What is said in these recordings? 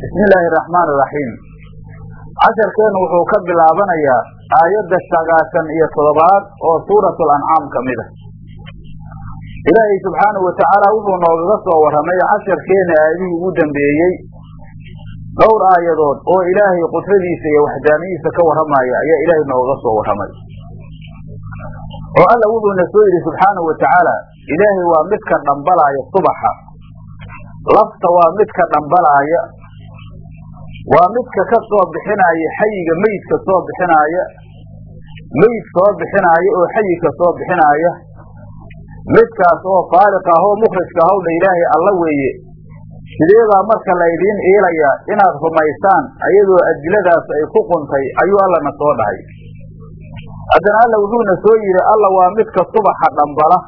bismi illaahi araxmaan iraxiim casharkeennu wuxuu ka bilaabanayaa aayadda sagaashan iyo toddobaad oo suuratul ancaam ka mid a ilaahay subxaanahu watacaala wuxuu noogaga soo warramay casharkeena aayadihii ugu dambeeyey. Dhowr aayadood oo ilaahay qudradiisa iyo waxdaaniyiisa ka warramaya ayaa ilaahay noogaga soo warramay. Oo alla wuxuuna soo yidhi subxaanahu watacaala ilaahay waa midka dhambalaaya subaxa. Lafta waa midka dhambalaaya waa midka ka soo bixinaaya xayiga meydka soo bixinaaya meyd soo bixinaaya oo xayika soo bixinaaya midkaas oo faaliq ah oo mukhrijka ahowdha ilaahay alla weeye sideedaa marka laydiin iilayaa inaad rumaysaan ayadoo adiladaas ay ku quntay ayuu allana soo dhahay haddana alla wuxuuna soo yidhi alla waa midka subaxa dhambala.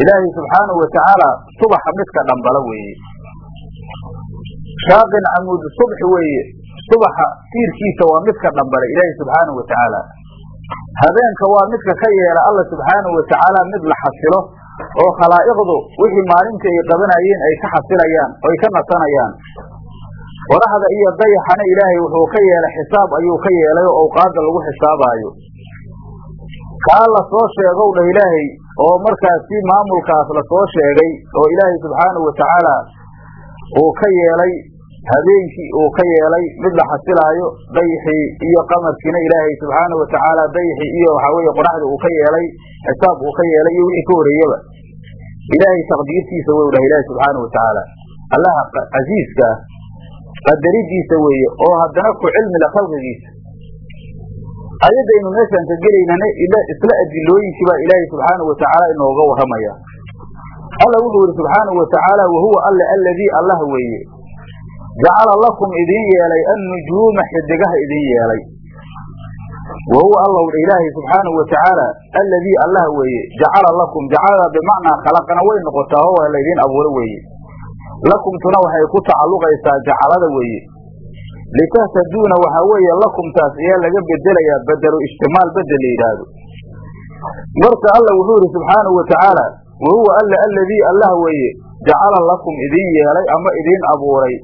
Ilaahay subxaanahu watacaala subaxa midka dhambala weeye shaaqin camuud subxi weeye. Subaxa tiirkiisa waa midka dhambala ilaahay subxaanahu watacaala habeenka waa midka ka yeela alla subxaanahu watacaala mid la xasilo oo khalaa'iqdu wixii maalintii ay qabanayeen ay ka xasilayaan oy ka nasanayaan. Qoraxda iyo dayaxana ilaahay wuxuu ka yeelay xisaab ayuu ka yeelay oo awqaadda lagu xisaabaayo. Kaa la soo sheegow dha ilaahay oo markaasi maamulkaas la soo sheegay oo ilaahay subxaanahu watacaala uu ka yeelay habeenkii uu ka yeelay mid la xasilaayo dayxii iyo qamarkiina ilaahay subxaanahu watacaala dayxii iyo waxaa weeye qoraxda uu ka yeelay xisaab uu ka yeelay iyo wixii ka horeeyaba ilaahay taqdiirtiisa wey dhaha ilaahi subxaanahu watacaala allaha casiiska ah qadaridiisa weeye oo haddana ku cilmila khalqigiisa. Ayadaynu meeshaan ka gelaynana isla adilooyinkii baa ilaahay subxaanahu watacaala inooga warramaya. Alla wuxuu yihi subxaanahu watacaala wahuwa alle alladii allah weeye jacala lakum idin yeelay annujuuma xidigaha idin yeelay wahuwa allow dha ilaahay subxaanahu watacaala alladii allah weeye jacala lakum jacalada bimacnaa khalaqana way noqotaa oo laydin abuuro weeye lakumtuna waxay ku tacalluqaysaa jacalada weeye litahtaduuna waxaa weeye lakumtaas ayaa laga bedelayaa bedelo ijtimaal bedel la marka alla wuxuu yidhi subxaanahu watacaala wahuwa alla alladii allah weeye jacala lakum idin yeelay ama idiin abuuray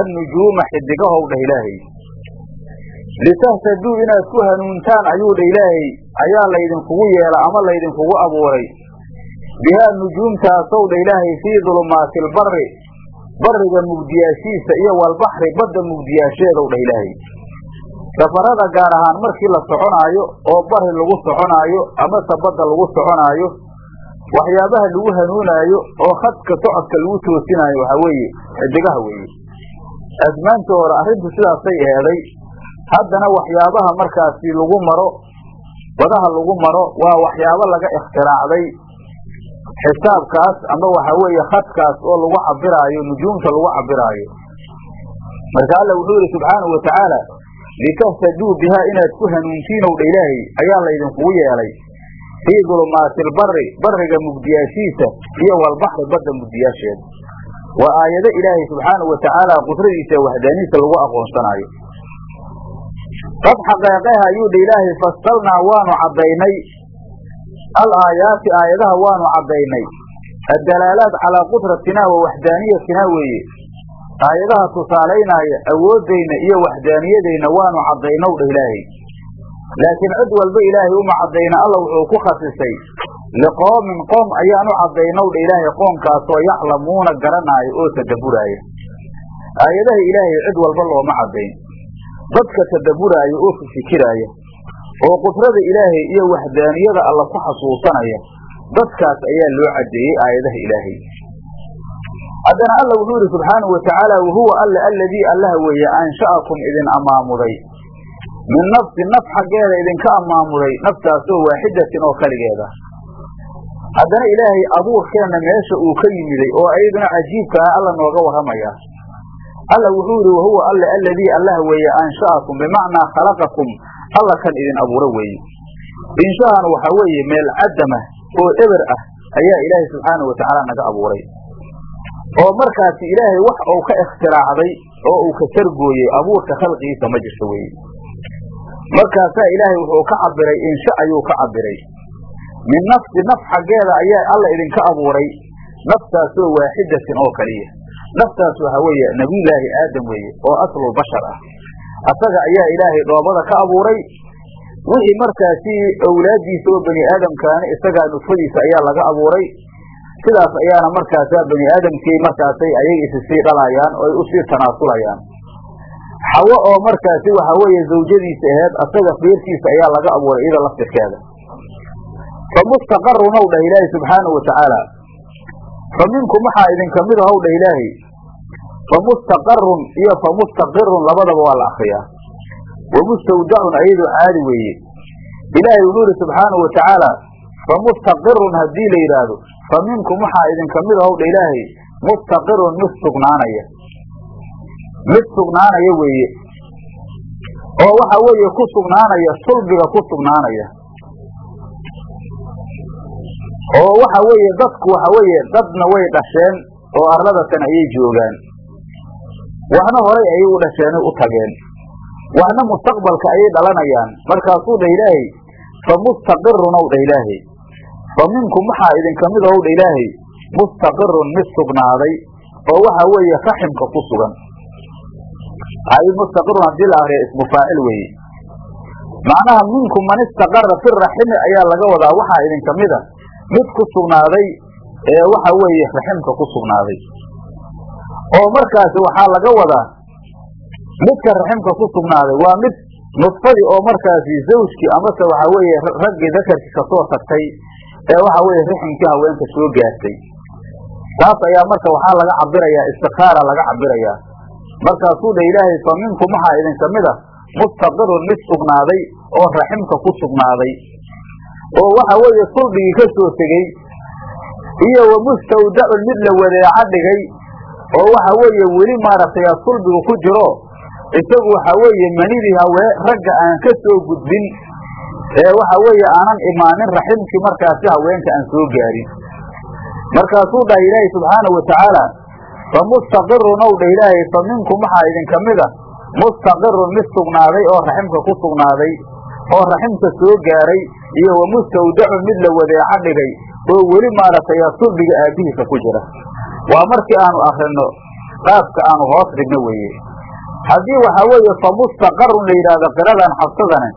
annujuuma xidigahow dhah ilaahay litahtaduu inaad ku hanuuntaan ayuu dha ilaahay ayaa laydinkugu yeela ama laydinkugu abuuray bihaa nujuumtaasow dha ilaahay fii dulumaati lbari bariga mugdiyaashiisa iyo walbaxri badda mugdiyaasheedow dhah ilaahay safarada gaar ahaan markii la soconaayo oo bari lagu soconaayo amase badda lagu soconaayo waxyaabaha lagu hanuunaayo oo khadka socodka lagu toosinaayo waxaa weeye xidigaha weeye asmaantii hore arrintu sidaasay eeday haddana waxyaabaha markaasi lagu maro wadaha lagu maro waa waxyaabo laga ikhtiraacday xisaabkaas ama waxaa weeye khadkaas oo lagu cabiraayo nujuumta lagu cabiraayo marka alla wuxuu yihi subxaanahu watacaala litahtaduu bihaa inaad ku hanuuntiinow dha ilaahay ayaa laydinkugu yeelay. Fii dulumaati lbari bariga mugdiyaashiisa iyo walbaxri badda mugdiyaasheeda waa aayado ilaahay subxaanahu watacaala qudradiisa waxdaaniisa lagu aqoonsanaayo qad xaqeeqeha ayuu dha ilaahay fastalnaa waanu caddaynay. Al aayaati aayadaha waanu caddaynay. Addalaalaat calaa qudratinaa wa waxdaaniyatinaa weeye. Aayadaha tusaalaynaya awooddayna iyo waxdaaniyadayna waanu caddaynow dha ilaahay. Laakiin cid walba ilaahay uma caddayna alla wuxuu ku khasisay liqoomin qoom ayaanu caddaynow dha ilaahay qoomkaasoo yaclamuuna garanaayo oo tadabburaaya aayadaha ilaahay cid walba looma caddayn dadka tadabburaaya oo fikiraaya oo qudrada ilaahay iyo waxdaaniyada alla ku xasuusanaya dadkaas ayaa loo caddeeyey aayadaha ilaahay haddana alla wuxuu yidhi subxaanahu watacaala wahuwa alle alladii allah weeye ansha'akum idin ammaamuday min nafsi naf xaggeeda idinka ammaamuday naftaasoo waaxidatin oo keligeeda haddana ilaahay abuurkeenna meesha uu ka yimiday oo ayaduna cajiibka ah alla nooga warramaya. Alla wuxuu yidhi wahuwa alle alladii allah weeye ansha'akum bimacnaa khalaqakum. Alla kan idin abuuro weeye. Inshahan waxaa weeye meel cadamah oo eber ah ayaa ilaahay subxaanahu watacaala naga abuuray. Oo markaasi ilaahay wax uu ka ikhtiraacday oo uu ka sargooyey abuurka khalqigiisa ma jirto weye markaasaa ilaahay wuxuu ka cabiray insha ayuu ka cabiray min nafsi naf xaggeeda ayaa alla idinka abuuray naftaasoo waaxidatin oo kaliya. Naftaas waxa weeye nabiyullaahi aadam weeye oo aslulbashar ah. Asaga ayaa ilaahay dhoobada ka abuuray. Wixii markaasi awlaadiisa oo bani aadamkaana isagaa nudfadiisa ayaa laga abuuray. Sidaas ayaana markaasa bani aadamkii markaasay ayaga isi sii dhalayaan oo ay u sii tanaasulayaan. Xawo oo markaasi waxa weeye zawjadiisa aheed asaga feerkiisa ayaa laga abuuray iyada laftirkeeda fa mustaqarun ow dhah ilaahi subxaanahu watacaala fa minkum waxaa idinka mid ahow dhah ilaahi. Fa mustaqarun iyo fa mustaqirun labadaba waa la akriyaa wa mustawdacun ayadoo caadi weeye. Ilaahay wuxuu yidhi subxaanahu watacaala fa mustaqirun haddii la yidhaahdo fa minkum waxaa idinka mid ahow dha ilaahay mustaqirun mid sugnaanaya. Mid sugnaanaya weeye. Oo waxa weeye ku sugnaanaya sulbiga ku sugnaanaya oo waxa weeye dadku waxa weeye dadna way dhasheen oo arladatan ayay joogaan. Waxna horay ayay u dhasheenay u tageen. Waxna mustaqbalka ayay dhalanayaan. Markaasuu dhah ilaahay fa mustaqirun ow dhah ilaahay. Fa minkum waxaa idinka mid ow dha ilaahay mustaqirun mid sugnaaday oo waxa weeye raximka ku sugan. Mustaqirun haddii la akriya ismu faacil weeye. Macnaha minkum man istaqara fi raximi ayaa laga wadaa waxaa idinka mida mid ku sugnaaday ee waxa weeye raximka ku sugnaaday. Oo markaasi waxaa laga wadaa midka raximka ku sugnaaday waa mid nudfadii oo markaasi zawjkii amase waxa weeye raggii dakarkii ka soo tagtay ee waxa weeye raximkii haweenka soo gaartay. Taas ayaa marka waxaa laga cabirayaa istikaara laga cabirayaa markaasuu dha ilaahay fa minkum waxaa idinka mid a mustaqirun mid sugnaaday oo raximka ku sugnaaday oo waxa weeye sulbigii ka soo tegey iyo wa mustawdacun mid la wadeeco dhigay oo waxa weeye weli maaragtay sulbigu ku jiro isagu waxa weeye manidii hawee ragga aan ka soo gudbin ee waxa weeye aanan imaanin raximkii markaasi haweenka aan soo gaarin. Markaasuu dhahay ilaahay subxaanahu watacaala fa mustaqirun ow dha ilaahay fa minkum waxaa idinka mid a mustaqirun mid sugnaaday oo raximka ku sugnaaday oo raximka soo gaaray iyo wa mustawdacun mid la wadeeco dhigay oo weli maaragtay sulbiga aabbihiisa ku jira. Waa markii aanu akrino qaabka aanu hoos dhigno weeye. Haddii waxa weeye fa mustaqarun la yidhaahdo qiradan xabsadane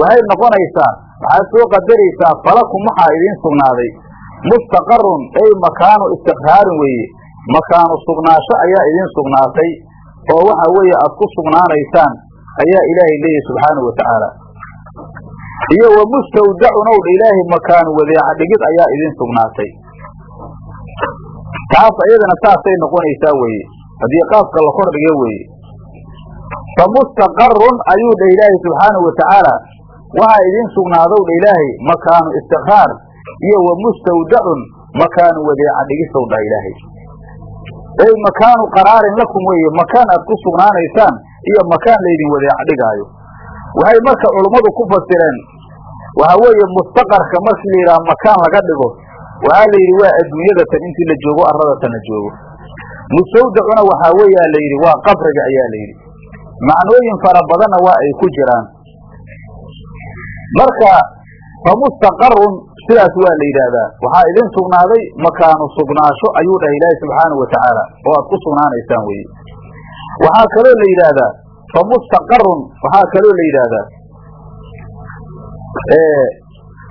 waxay noqonaysaa waxaad soo qadaraysaa falakum waxaa idiin sugnaaday. Mustaqarun ay makaanu istiqraarin weeye. Makaanu sugnaasho ayaa idiin sugnaatay oo waxa weeye aad ku sugnaanaysaan ayaa ilaahay leeyahy subxaanahu watacaala iyo wa mustawdacun ow dha ilaahay makaanu wadeeca dhigid ayaa idiin sugnaatay. Taas iyadana saasay noqonaysaa weeye haddii qaabka la kordhiga weeye fa mustaqarun ayuu dha ilaahay subxaanahu watacaala waxaa idiin sugnaadow dha ilaahay makaanu istiqraar. Iyo wa mustawdacun makaanu wadeeca dhigisow dha ilaahay. Ey makaanu qaraarin lakum weeye makaan aad ku sugnaanaysaan. Iyo makaan laydin wadeeca dhigaayo waxay marka culummadu ku fasireen waxa weeye mustaqarka markii la yidhaha makaan laga dhigo waxaa la yidhi waa adduunyadatan intii la joogo arladatan la joogo. Mustawdacuna waxaa weeyaa la yidhi waa qabriga ayaa la yidhi. Macnooyin fara badanna waa ay ku jiraan. Marka fa mustaqarun sidaas waa la yidhaahdaa. Waxaa idin sugnaaday makaanu sugnaasho ayuu dhahay ilaahi subxaanahu watacaala oo aad ku sugnaanaysaan weye waxaa kaloo la yidhaahdaa fa mustaqarun waxaa kaloo la yidhaahdaa.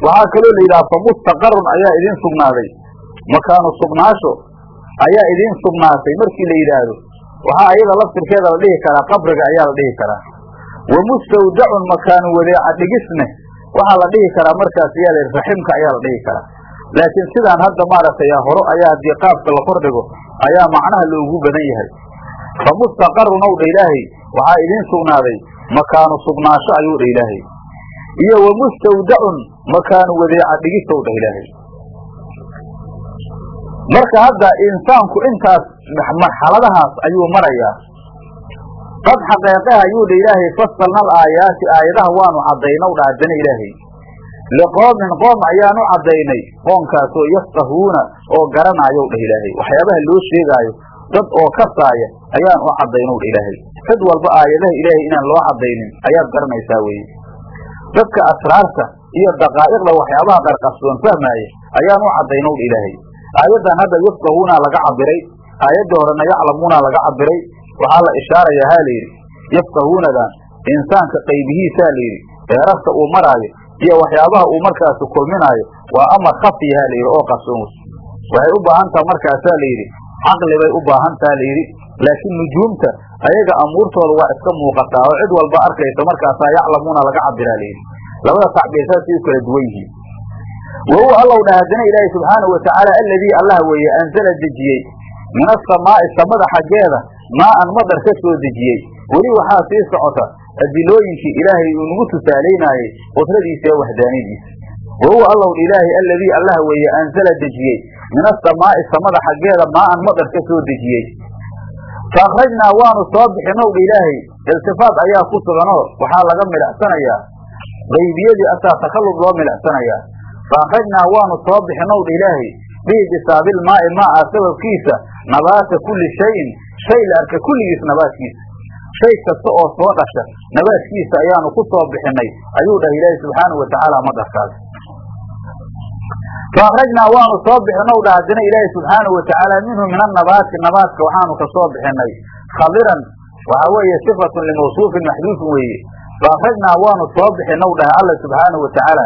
Waxaa kaloo la yidhaha fa mustaqarun ayaa idin sugnaaday. Makaanu sugnaasho ayaa idin sugnaatay markii la yidhaahdo. Waxaa iyada laftirkeeda la dhihi karaa qabriga ayaa la dhihi karaa. Wa mustawdacun makaanu wadeeca dhigisne waxaa la dhihi karaa markaas ayaa la raximka ayaa la dhihi karaa. Laakiin sidaan hadda maaragtay horo ayaa haddii qaabka la kordhigo ayaa macnaha loogu badan yahay fa mustaqarun ow dha ilaahay waxaa idiin sugnaaday makaanu sugnaasho ayuu dha ilaahay. Iyo wa mustawdacun makaanu wadeeca dhigisow dha ilaahay. Marka hadda insaanku intaas marxaladahaas ayuu marayaa. Qad xaqeeqaha ayuu dha ilaahay fasalna alaayaati aayadaha waanu caddaynow dha haddana ilaahay. Liqoomin qoom ayaanu caddaynay qoomkaasoo yafqahuuna oo garanaayow dhah ilaahay. Waxyaabaha loo sheegaayo dad oo kasaaya ayaan u caddaynow dha ilaahay. Cid walba aayadaha ilaahay inaan loo caddaynin ayaad garanaysaa weye dadka asraarta iyo daqaa'iqda waxyaabaha qarqarsoon fahmaaya ayaan u caddaynow dha ilaahay. Aayaddan hadda yafqahuuna laga cabiray aayadda horena yaclamuuna laga cabiray waxaa la ishaarayaa ha layidhi yafqahuunadan insaanka qaybihiisaa layidhi eerarta uu maraayo iyo waxyaabaha uu markaasi kulminaayo waa amar khafiyaha layidhi oo qarsoon waxay u baahan taha markaasaa layidhi caqli bay u baahan taha layidhi laakiin nujuumta ayaga amuurtooda waa iska muuqataa oo cid walba arkaysa markaasaa yaclamuuna laga cabiraa layidhi labada tacbiir saasay kala duwan yihiin. Wa huwa allow dhah haddana ilaahi subxaanau watacaala alladii allah weeye anzala dejiyey. Min asamaa'i samada xaggeeda maa-an madar ka soo dejiyey. Weli waxaa sii socota adilooyinkii ilaahay uu nagu tusaalaynaayey qudradiisa ee waxdaaniyadiisa wa huwa ilaahi alladii allah weeye anzala dejiyey min asamaa'i samada xaggeeda maa-an madar ka soo dejiyey fa akhrajnaa waanu soo bixinow dha ilaahay iltifaat ayaa ku suganoo waxaa laga milicsanayaa qaybiyadii asaa takallub loo milicsanayaa fa akhrajnaa waanu soo bixinow dha ilaahay bihi bisaabilmaa'i maa'a sababkiisa nabaata kulli shayin shay la arka kulligiis nabaadkiisa shay kasta oo soo dhasha nabaadkiisa ayaanu ku soo bixinay ayuu dhahay ilaahi subxaanau watacaala madarkaas fa akhrajnaa waanu soo bixinow dha haddana ilaahi subxaanau watacaala minhu min annabaati nabaadka waxaanu ka soo bixinay. Khadiran waxaa weeye sifatun limawsuufin maxduufin weeye. Fa akhrajnaa waanu soo bixinow dhahay alla subxaanau watacaala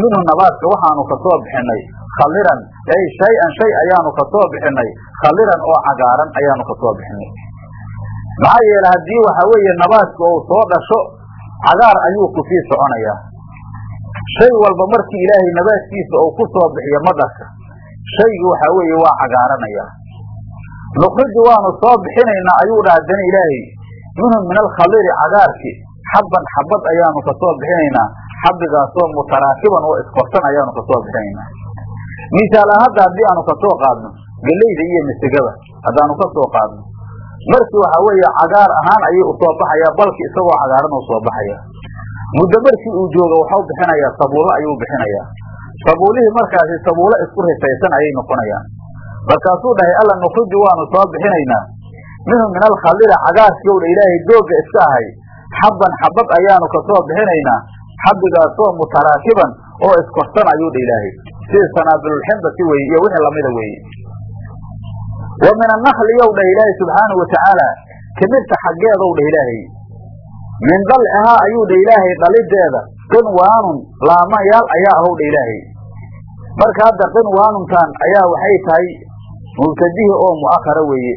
minhu nabaadka waxaanu ka soo bixinay. Khaliran ay shay-an shay ayaanu ka soo bixinay. Khaliran oo cagaaran ayaanu ka soo bixinay. Maxaa yeele haddii waxa weeye nabaadka uu soo dhasho cagaar ayuu ku sii soconayaa shay walba markii ilaahay nabaadkiisa uu ku soo bixiyo madarka shaygi waxaa weeye waa cagaaranayaa nukriju waanu soo bixinaynaa ayuu dha haddana ilaahay minhu min alkhaliri cagaarki xabban xabad ayaanu ka soo bixinaynaa xabigaasoo mutaraakiban oo iskorsan ayaanu ka soo bixinaynaa. Misaalaan hadda haddii aanu ka soo qaadno geleyda iyo misigada haddaanu ka soo qaadno markii waxaa weeye cagaar ahaan ayay u soo baxayaa balki isagoo cagaaran u soo baxaya muddo markii uu joogo waxau bixinayaa sabuulo ayuu bixinayaa sabuulihii markaasi sabuulo isku risaysan ayay noqonayaan. Markaasuu dhahay alla nukriju waanu soo bixinaynaa. Minhu min alkhalila cagaarkii ow dha ilaahay doogga iska ahay. Xabban xabad ayaanu ka soo bixinaynaa. Xabigaasoo mutaraakiban oo iskorsan ayuu dha ilaahay. Sida sanaabilulximbati weye iyo wixii lamida weeye wa min annakli yow dhah ilaahay subxaanau watacaala timirta xaggeedow dhah ilaahay min dalcihaa ayuu dha ilaahay dhalideeda qinwaanun laamayaal ayaa ahow dha ilaahay marka hadda qinwaanuntan ayaa waxay tahay mubtadihi oo mu'akhara weeye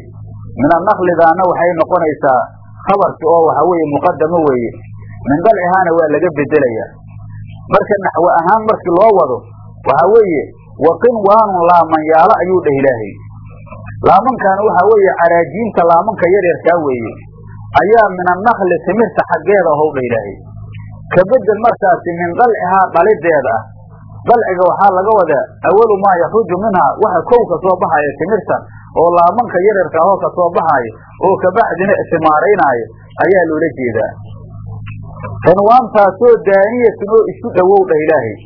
min annaklidaana waxay noqonaysaa khabarki oo waxa weeye muqadamo weeye min dalcihaana waa laga bedelayaa marka naxwe ahaan markii loo wado waxaa weeye wa qinwaanun laamanyaalo ayuu dhah ilaahay laamankaana waxaa weeye caraajiinta laamanka yaryarkaa weeye ayaa min annakli timirta xaggeeda ahow dha ilaahay. Ka bedel markaasi min dalcihaa dhalideeda ah dalciga waxaa laga wadaa awalu maa yakruju minhaa waxa kow ka soo baxaya timirta oo laamanka yaryarka ahoo ka soo baxaayo oo kabacdina isimaaraynaayo ayaa loola jeedaa. Qinwaantaasoo daaniyatun oo isu dhowow dhah ilaahay.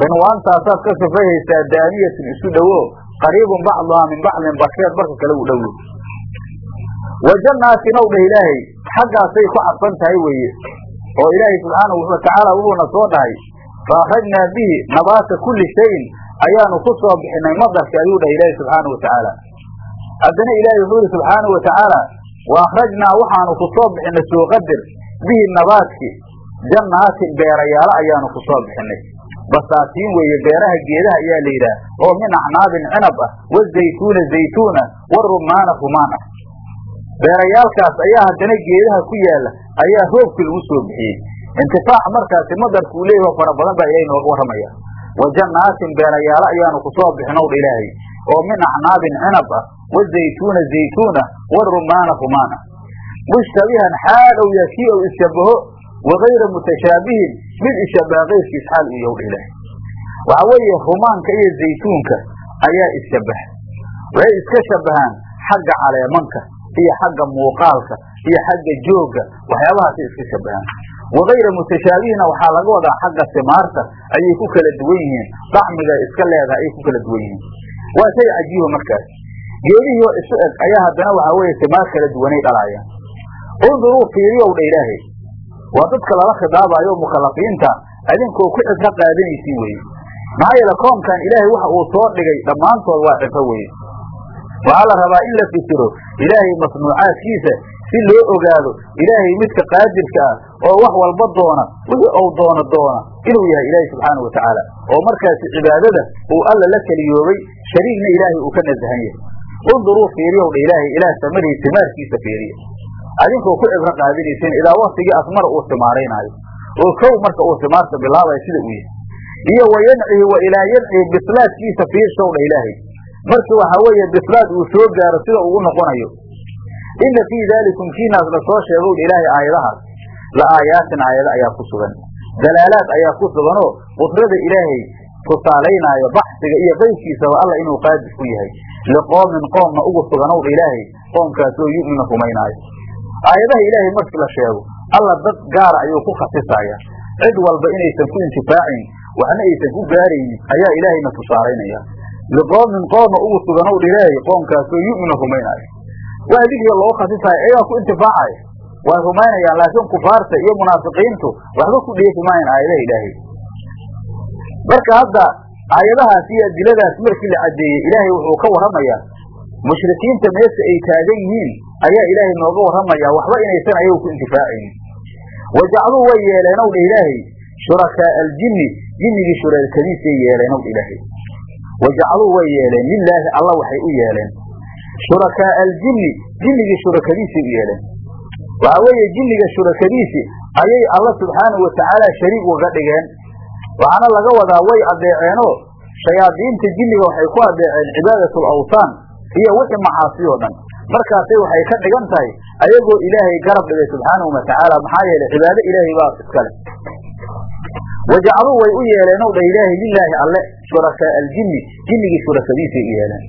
Qinwaantaasaad ka sufayhaysaa daaniyatun isu dhowo qariibun bacduhaa min bacdin barkeed barka kale uu dhowo wa jannaatin ow dhah ilaahay. Xaggaasay ku cadfan tahay weeye. Oo ilaahay subxaanahu watacaala wuxuuna soo dhahay fa akhrajnaa bihi nabaata kulli shayin. Ayaanu ku soo bixinay madarki ayuu dhahay ilaahay subxaanahu watacaala haddana ilaahay wuxuu yihi subxaanahu watacaala wa akhrajnaa waxaanu ku soo bixinay soo qadir bihi nabaadki jannaatin beerayaalo ayaanu ku soo bixinay. Basaatiin weeye beeraha geedaha ayaa la yidhaah oo min acnaabin cinab ah wazaytuuna zaytuun ah warumaana rumaan ah beerayaalkaas ayaa haddana geedaha ku yaalla ayaa roobkii lagu soo bixiyey. Intifaac markaasi madarku uu leeyaho fara badan baa ilahay nooga warramaya wa jannaatin beerayaalo ayaanu ku soo bixinow dha ilaahay oo min acnaabin cinab ah wazaytuuna zaytuun ah warumaana rumaan ah mushtabihan xaal ou yaha kii ou ishabaho wakayra mutashaabihin mid ishabaha keyrkiis xaal uu yahw dha ilaahay. Waxaa weeye rumaanka iyo zaytuunka ayaa isshabaha waxay iska shabahaan xagga caleemanka iyo xagga muuqaalka iyo xagga joogga waxyaabahaasay iska shabahaan wakayra mutashaabihina waxaa laga wadaa xagga simaarta ayay ku kala duwan yihiin. Dacmiga iska leedahay ayay ku kala duwan yihiin. Waa shay cajiiba markaas. Geedihii isu eg ayaa haddana waxaa weeye simaar kala duwanay dhalaayaan unduruu fiiriyow dha ilaahay. Waa dadka lala khidaabayo mukalafiinta adinkoo ku cibro qaadanaysiin weye maxaa yeele koomkan ilaahay waxa uu soo dhigay dhammaantood waa cibro weye waxaa la rabaa in la fikiro ilaahay masnuucaadkiisa si loo ogaado ilaahay midka qaadirka ah oo wax walba doona wixii ou doono doona inuu yahay ilaahay subxaana wa tacaala. Oo markaasi cibaadada uu alla la keliyoobay shariigna ilaahay uu ka nasahan yahay unduruu fiiriyow dha ilaahay ilaah samarihi timaarkiisa fiiriya. Adinkoo ku cibro qaadinaysin ilaa waktigii asmara uu timaaraynaayo oo kow marka uu timaarta bilaabayo sida uu yahay. Iyo wa yancihi wa ilaa yancihi bislaadkiisa fiirshow dha ilaahay markii waxaa weeye bislaad uu soo gaaro sida uu u noqonayo. Inna fii daalikum kiinaas la soo sheegow dha ilaahay aayadahaas la aayaatin aayado ayaa ku sugan. Dalaalaad ayaa ku suganoo qudrada ilaahay tusaalaynaayo baxsiga iyo qaybkiisaba alla inuu qaadir ku yahay. Liqoomin qoomna ugu suganow dha ilaahay qoomkaasoo yu'minu rumaynaayo. Aayadaha ilaahay markii la sheego alla dad gaara ayuu ku khasisaya. Cid walba inaysan ku intifaacayn waxna aysan ku gaaraynin ayaa ilaahayna tusaalaynaya liqoomin qooma ugu suganow dha ilaahay qoomkaasoo yu'minu rumaynaayo waa dikriga loo khasisaayo ayagaa ku intifaacaya way rumaynayaan laakiin kufaarta iyo munaafiqiintu waxba ku dheefi maayan aayadaha ilaahay. Marka hadda aayadahaas iyo adiladaas markii la caddeeyey ilaahay wuxuu ka warramayaa. Mushrikiinta meesha ay taagan yihiin ayaa ilaahay nooga warramayaa waxba inaysan ayagu ku intifaacaynin wajacluu way yeeleenow dha ilaahay. Shurakaa aljinni jinnigii shurakadiisay yeeleenow dha ilaahay wajacluu way yeeleen lilaahi alla waxay u yeeleen shurakaa aljinni jinnigii shurakadiisay u yeeleen waxaa weeye jinniga shurakadiisi ayay alla subxaanahu watacaala shariig uga dhigeen waxaana laga wadaa way adeeceenoo shayaadiinta jinniga waxay ku adeeceen cibaadatul awtaan iyo wixii macaasi oo dhan markaasay waxay ka dhigan tahay ayagoo ilaahay garab dhigay subxaanahu watacaala maxaa yeelay cibaado ilaahay baa iskale wajacaluu way u yeeleenow dha ilaahay lilaahi alle shurakaa aljinni jinnigii shurakadiisay u yeeleen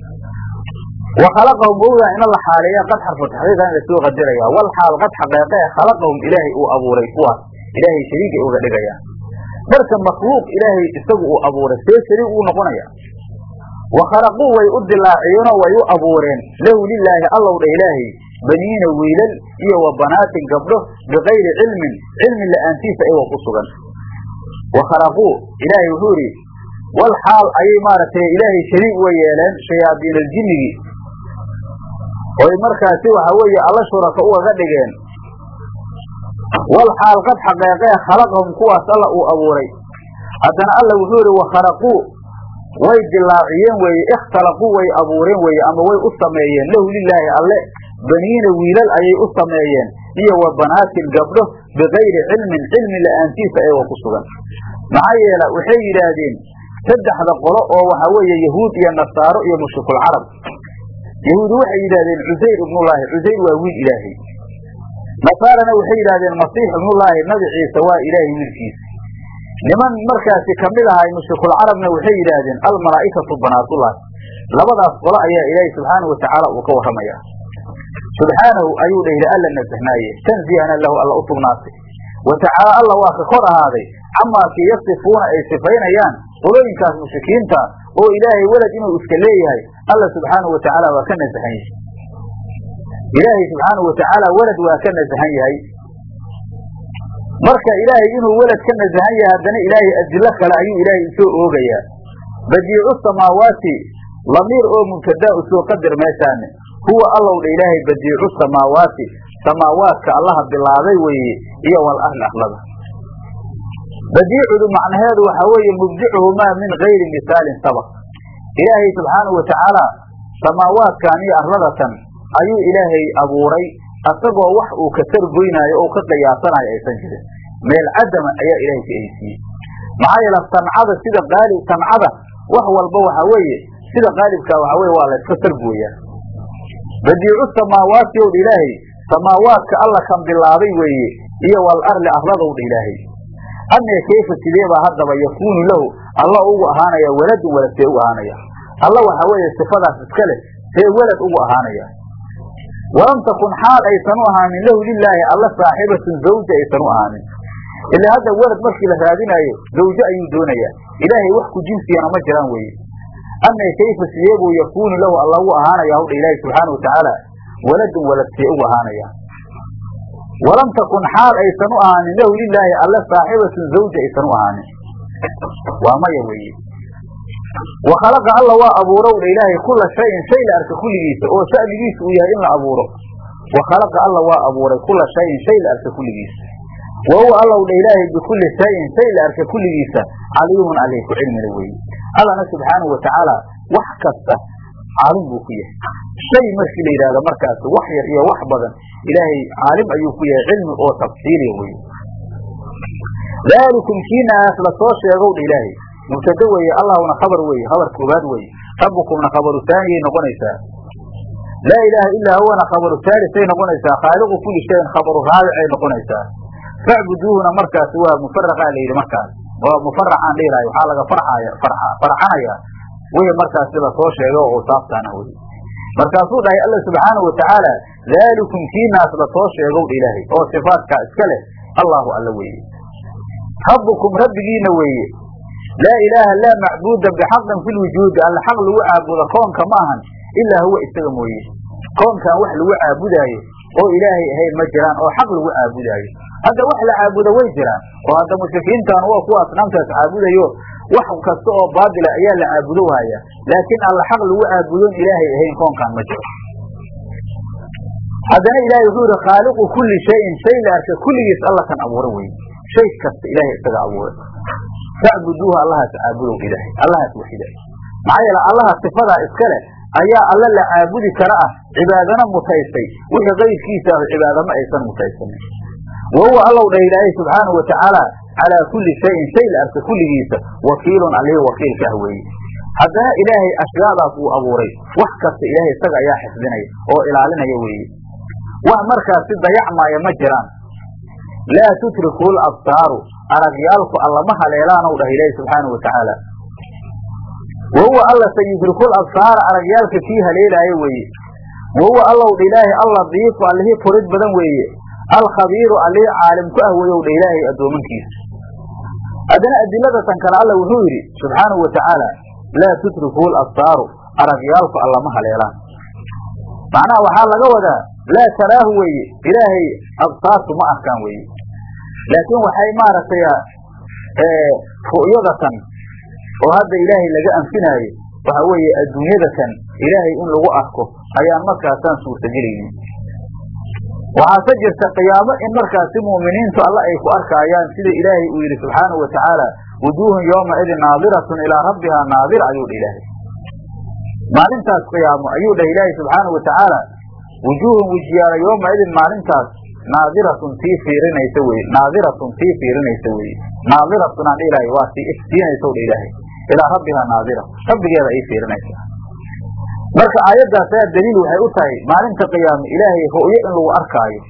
wa khalaqahum owdaa ina la xaaleeya qad xarfu taxqiiqan la soo qadiraya wal xaal qad xaqeeqee khalaqahum ilaahay uu abuuray kuwaas ilaahay shariigay uga dhigaya marka makhluuq ilaahay isagu uu abuuray see shariig uu noqonaya wa khalaquu way u dilaaciyeenoo way u abuureen lahu lilaahi allow dha ilaahay baniina wiilal iyo wa banaatin gabdho bikayri cilmin cilmi la'aantiisa ayagoo ku sugan wa khalaquu ilaahay wuxuu idhi wal xaal ayay maaragtay ilaahay shariig uga yeeleen shayaadiin aljinnigii oy markaasi waxa weeye alla shuraka ugaga dhigeen wal xaal qad xaqeeqee khalaqahum kuwaas alla uu abuuray haddana alla wuxuu idhi wa khalaquu way dilaaciyeen weeye ikhtalaquu way abuureen weeye ama way u sameeyeen lahu lilaahi alle baniina wiilal ayay u sameeyeen iyo wa banaatin gabdho bikayri cilmin cilmi la'aantiisa ayagoo ku sugan. Maxaa yeela waxay yidhaahdeen saddexda qolo oo waxa weeye yahuud iyo nasaaro iyo mushrikulcarab yahuudi waxay yidhahdeen cusayr ibnullaahi cusayr waa wiil ilaahay. Nasaarana waxay yidhahdeen masiix ibnullaahi nabi ciise waa ilaahay wiilkiisa. Niman markaasi ka mid ahay mushrikulcarabna waxay yidhaahdeen almalaa'ikatu banaatullah labadaas qolo ayaa ilaahay subxaanahu watacaala uu ka warramaya subxaanahu ayuu dha yidhi alla nasahnaaye tanzihana lahu alla u sugnaatay wa tacaala alla waa ka kor ahaaday camaakii yasifuuna ay sifaynayaan qolooyinkaas mushrikiinta oo ilaahay welad inuu iska leeyahay alla subxaanahu watacaala waa ka nasahan yahay. Ilaahay subxaanahu watacaala welad waa ka nasahan yahay. Marka ilaahay inuu welad ka nasahan yahay haddana ilaahay adilo kale ayuu ilaahay u soo oogayaa. Badiicu samaawaati lamiir oo mubtadaa u soo qadar meeshaane huwa allow dha ilaahay badiicu samaawaati samaawaadka allaha bilaabay weeye iyo wal ahli ahlada badiicudu macnaheedu waxaa weeye mubdicuhumaa min gayri misaalin sabaq ilaahay subxaanahu watacaala samaawaadkan iyo arladatan ayuu ilaahay abuuray asagoo wax uu ka sargoynaayo oo ka qiyaasanayo aysan jirin meel cadama ayaa ilaahay ka eysiiyey maxaa yeele sancada sida qaalib sancada wax walba waxa weeye sida qaalibka waxa weye waa la iska sargooyaa badiicu samaawaati ow ilaahay. Samaawaadka alla kan bilaabay weeye iyo wal arli arladow dha ilaahay. Annee kayfa sideebaa haddaba yakuunu lahu? Alla ugu ahaanaya waladun walad see ugu ahaanaya. Alla waxa weeye sifadaas iska leh see welad ugu ahaanaya. Walam takun xaal aysan u ahaanin lahu lilaahi alla saaxibatun zawja aysan u ahaanin. Ilaa hadda welad markii la raadinaayo zawjo ayuu doonayaa. Ilaahay wax ku jinsiyana ma jiraan weeye annee kayfa sideebuu yakuunu lahu alla ugu ahaanaya hawdha ilaahi subxaana watacaala waladun walad see ugu ahaanaya walam takun xaal aysan u ahaanin lahu lilaahi alla saaxibatun zawja aysan u ahaanin waa maya weeye wa khalaqa alla waa abuurow dha ilaahay kula shayin shay la arka kulligiisa oo sha'nigiisa uu yahay in la abuuro wa khalaqa alla waa abuuray kula shayin shay la arka kulligiisa wa huwa allow dha ilaahay bikulli shayin shay la arka kulligiisa caliimun alih ku cilmila weeye allana subxaanahu watacaala wax kasta caalim buu ku yahay. Shay markii la yidhahdo markaas wax yar iyo wax badan ilaahay caalim ayuu ku yahay cilmi oo tafsiiliya weye daalikum kiinaas la soo sheegow dha ilaahay. Mubtado weeye allahuna khabar weeye khabar koobaad weeye. Rabbukumna khabaru taaniyay noqonaysaa. Laa ilaaha ilaa huwana khabaru taalisay noqonaysaa. Khaaliqu kulli shayin khabaru raabicay noqonaysaa. Facbuduuhuna markaas waa mufaraqaa la yidhi markaas waa dhihilahay waxaa laga farxaya farxa farxanaya wixii markaasi la soo sheegay oo usaabtaana wey markaasuu dhahay alla subxaanahu watacaala daalikum kiinaas la soo sheegow dha ilaahay oo sifaatkaa iska leh allahu alla weeye. Rabbukum rabbigiina weeye. Laa ilaaha laa macbuuda bixaqin fi lwujuudi alla xaq lagu caabudo koonka ma ahan ilaa huwa isaga mooye. Koonkan wax lagu caabudaayo oo ilaahay ahayn ma jiraan oo xaq lagu caabudaayo hadda wax la caabudo way jiraan. Oo hadda mushrikiintan waa kuwa asnaamtaas caabudayo wax kasta oo baatila ayaa la caabudo haya laakiin alla xaq lagu caabudon ilaahay ahayn koonkan ma jiro. Haddana ilahay wuxuu yihi khaaliqu kulli shayin. Shay la arka kulligiis alla kan abuura weye shay kasta ilahay isaga abuuray. Facbuduuha allahaas caabudow ilaahay. Allahaas waxida maxaa yeele allaha sifadaa iska leh ayaa alla la caabudi kara ah cibaadana mutaystay wixii kayrkiisa ah cibaadama aysan mutaysanin wa huwa allow dhah ilaahay subxaanahu watacaala calaa kulli shayin shay la arka kulligiisa wakiilun allihii wakiilka ah weeye haddana ilaahay ashyaadaas uu abuuray wax kasta ilaahay isaga ayaa xifdinaya oo ilaalinaya weeye wax markaasi dayacmaaya ma jiraan laa tudriku labsaaru aragyaalku allama haleelaanow dhah ilaahi subxaanahu watacaala wa huwa alla sayudriku labsaara aragyaalka kii haleelaayo weeye wa huwa allow dha ilaahay alladiifu allihii turid badan weeye alkhabiiru allihii caalim ku ah weyow dha ilaahay addoomankiisa haddana adilada tan kale alla wuxuu yidhi subxaanahu watacaala laa tudriku labsaaru aragyaalku allama haleelaan macnaha waxaa laga wadaa laa taraahu weeye ilaahay absaartu ma arkaan weeye laakiin waxay maaragtay ru'yadatan oo hadda ilaahay laga anfinaayo waxa weeye adduunyadatan ilaahay in lagu arko ayaan markaasaan suurtagelaynin waxaase jirta qiyaamo in markaasi mu'miniintu alla ay ku arkaayaan sida ilaahay uu yidhi subxaanahu watacaala wujuuhun yowma idin naadiratun ilaa rabbihaa naadira ayuu dha ilaahay. Maalintaas qiyaamo ayuu dhah ilaahay subxaanahu watacaala wujuuhun wejiyaala yowma idin maalintaas naadiratun tii fiirinaysa weye naadiratun tii fiirinaysa weye naadiratun aan dhihilahay waa tii iftiinaysa dha ilaahay. Ilaa rabbihaa naadira rabbigeeda ay fiirinaysa marka aayaddaas ayaa daliil waxay u tahay maalinta qiyaame ilaahay ru'yo in lagu arkaayo.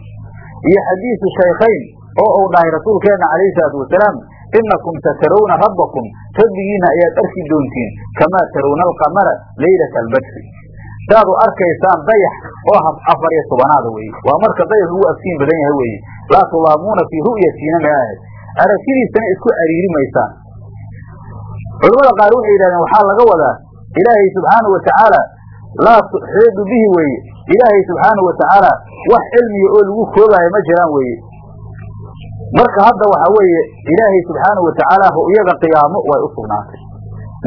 Iyo xadiisu shaykhayn oo uu dhahay rasuulkeenna calayhi salaatu wasalaam inakum satarawna rabbakum rabbigiina ayaad arki doontiin kamaa tarawna alqamara laylata albadri saaad u arkaysaan dayax oo afar iyo tobanaada weye waa marka dayax lagu afsiin badan yahay weye laa tulaamuuna fii ru'yatiina ma ahayd. Aragtidiisana isku cariiri maysaan culamada qaar waxay yidhahdeen waxaa laga wadaa ilaahay subxaanahu watacaala laa tuxiidu bihi weeye. Ilaahay subxaanahu watacaala wax cilmiga oo lagu koobaayo ma jiraan weeye. Marka hadda waxa weeye ilaahay subxaanahu watacaala ru'yada qiyaamo way u sugnaatay.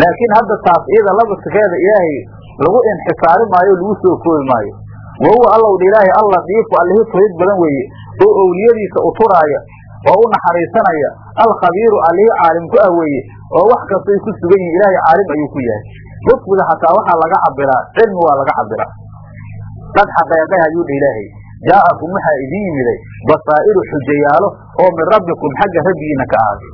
Laakiin hadda taas iyada labadkeeda ilaahay lagu inxisaari maayo lagu soo koobi maayo. Wa huwa allow dha ilaahay alladiifu allihii turid badan weeye oo owliyadiisa u turaaya oo u naxariisanaya alkhabiiru allihii caalim ku ah weeye oo wax kastay ku sugan yihiin ilaahay caalim ayuu ku yahay lutfiga xataa waxaa laga cabiraa cilmi waa laga cabiraa dad xaqeeqeh ayuu dha ilaahay jaa'akum waxaa idin yimiday basaa'iru xujayaalo oo min rabbikum xagga rabbigiina ka ahaaday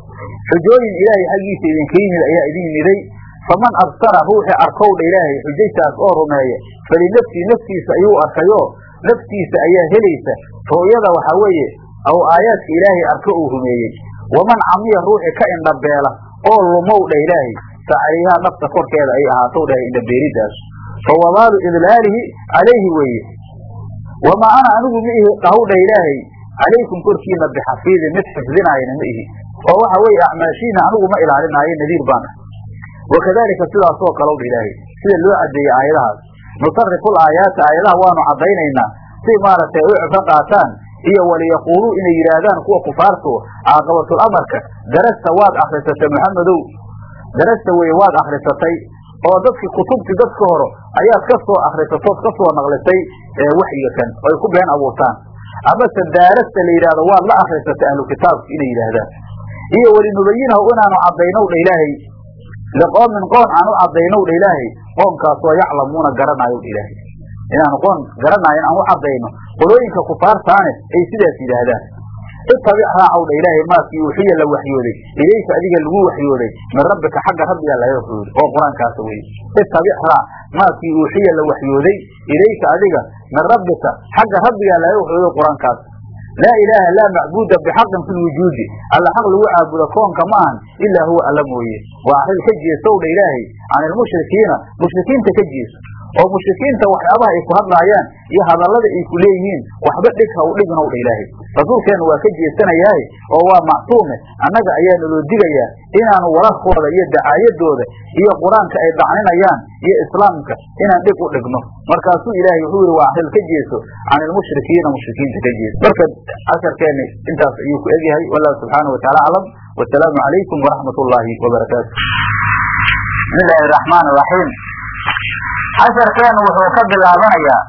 xujooyin ilaahay xaggiisa idinka yimid ayaa idin yimiday faman absara ruuxii arkow dha ilaahay xujaytaas oo rumeeya falinafsii naftiisa ayuu arkayoo naftiisa ayaa helaysa. Ru'yada waxaa weeye aw aayaadka ilaahay arko uu rumeeyey. Waman camiya ruuxii ka indhabeela oo lumow dha ilaahay fa calayhaa nafta korkeeda ay ahaatow dhahay indhabeelidaas fa wabaalu idlaalihi calayhi weeye. Wamaa ana anigu ma ihi qahow dhah ilaahay calaykum korkiina bixafiidin mid xifdinaayana ma ihi. Oo waxa weeye acmaashiina anigu ma ilaalinaayo nadiir baan ah wakadalika sidaasoo kalow dha ilaahay sida loo cadeeyey aayadahaas. Nusariful aayaati aayadaha waanu caddaynaynaa si maaragtay u cibro qaataan iyo waliyaquuluu inay yidhaahdaan kuwa kufaartu caaqabatul amarka darasta waad akrisatay maxamedow darasta weye waad akrisatay oo dadkii kutubtii dadka horo ayaad ka soo akrisatood ka soo naqlisay waxyiga kan oy ku been abuurtaan. Amase daarasta la yidhahdo waad la akrisatay ahlu kitaabku inay yidhaahdaan. Iyo welinubayinahu inaanu caddaynow dha ilaahay. Liqoomin qoon aan u caddaynow dha ilaahay. Qoonkaasoo yaclamuuna garanaayow dha ilaahay. Inaanu qoon garanaayan aan u caddayno. Qolooyinka kufaartaane ay sidaas yidhaahdaan itabic raacow dha ilaahay maakii uuxiya la waxyooday. Ilayka adiga lagu waxyooday min rabbika xagga rabbigaa laga waxyooday oo qur'aankaasa weye itabic raac maakii uuxiya la waxyooday ilayka adiga min rabbika xagga rabbigaa laga waxyooday qur'aankaas. Laa ilaaha laa macbuuda bixaqin fi lwujuudi alla xaq lagu caabudo koonka ma ahan ilaa huwa alla mooye waa arrin ka jeesow dha ilaahay can ilmushrikiina mushrikiinta ka jeeso oo mushrikiinta waxyaabaha ay ku hadlaayaan iyo hadallada ay ku leeyihiin waxba dhig ha u dhignow dha ilaahay. Rasuulkeenna waa ka jeesanayaaye oo waa macsuume. Annaga ayaa naloo digayaa inaanu wararkooda iyo dacaayadooda iyo qur'aanka ay dacninayaan iyo islaamka inaan dhig u dhigno. Markaasuu ilaahay wuxuu yihi waa arrin ka jeeso can ilmushrikiina mushrikiinta ka jeeso. Marka casharkeenni intaas ayuu ku egyahay. Wallahu subxaana wataala aclam. Wasalaamu calaykum waraxmat ullaahi wabarakaatu bismi illaahi raxmaan raxiim casharkeenu wuxuu ka bilaabanayaa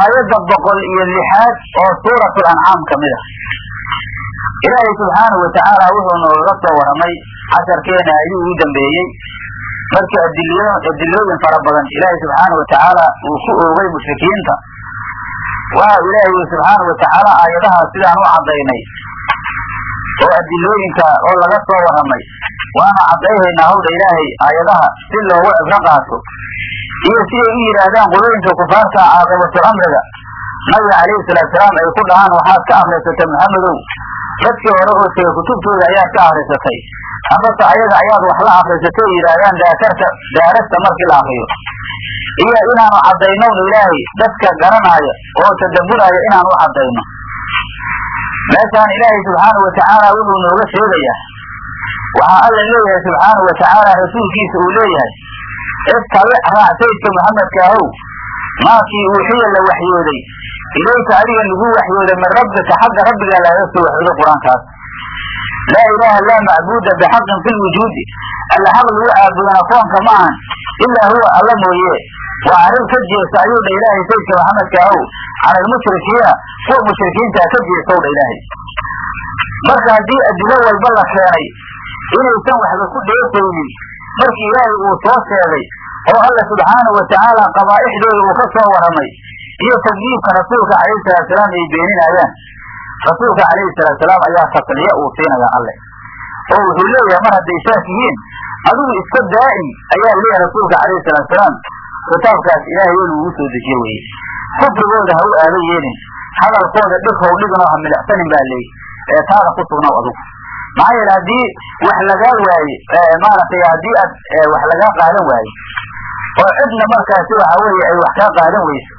aayadda boqol iyo lixaad oo suurat lancaam ka mid ah. Ilaahay subxaanau watacaala wuxuu nooga soo waramay casharkeena ayuu u dambeeyey. Markii adilooyin fara badan ilaahay subxaana watacaala uu ku oogay mushrikiinta. Waxa ilaahay subxaana watacaala aayadaha sidaan u caddaynay oo adilooyinka oo laga soo waramay waana caddayhaynaa hawdha ilaahay aayadaha si loogu cibro qaato. Iyo siday u yidhaahdaan qolooyinka kufaarta caaqibatul amriga. Nabiga calayhi salaatusalaam ay ku dhahaan waxaad ka akrisatay maxamedow. Dadkii hore oo tegay kutubtooda ayaad ka akrisatay amase ayaga ayaad wax la akrisatay yidhaahdaan daakarta daarasta markii la akriyo iyo inaanu caddaynowna ilaahay dadka garanaaya oo tadabburaya inaan u caddayno. Meeshaan ilaahay subxaanau watacaala wuxuu nooga sheegayaa waxaa alla leeyahay subxaanau watacaala rasuulkiisa uu leeyahay. Ittabic raac saydka maxamedka ahow maakii uuxiya la waxyooday. Ilayka adiga lagu waxyooday min rabbika xagga rabbigaa laaga soo waxyooday qur'aankaas. Laa ilaaha laa macbuuda bixaqin fi lwujuudi alla xaq lagu caabudana koonka ma ahan ilaa huwa alla mooye. Waa arrin ka jeesa ayuu dha ilaahay saydka maxamedka ahow. Can ilmushrikiina kuwa mushrikiintaa ka jeesow dha ilaahay. Marka haddii adilo walba la keenay inaysan waxba ku dheefaynin markii ilaahay uu soo sheegay oo alla subxaanau watacaala qabaa'ixdooda uu ka soo waramay iyo takdiibka rasuulka calayhi salaatusalaam ay beeninayaan rasuulka calayhi salaatusalaam ayaa tasliye uu siinayaa alle. Oo wuxuu leeyahay mar hadday saas yihiin adigu iska daa'im ayaa leeyahay rasuulka calayhi salaatusalaam kitaabkaas ilaahay lagugu soo dejiye weye kufrigooda ha u aada yeelin hadalkooda dhig how dhignoo ha milicsanin baa leey ee taada ku sugnaw adugu maxaa yeele haddii wax lagaa waaye maaragtay haddii aad wax lagaa qaadan waaye oo cidna markaasi waxa weeye ay wax kaa qaadan weyso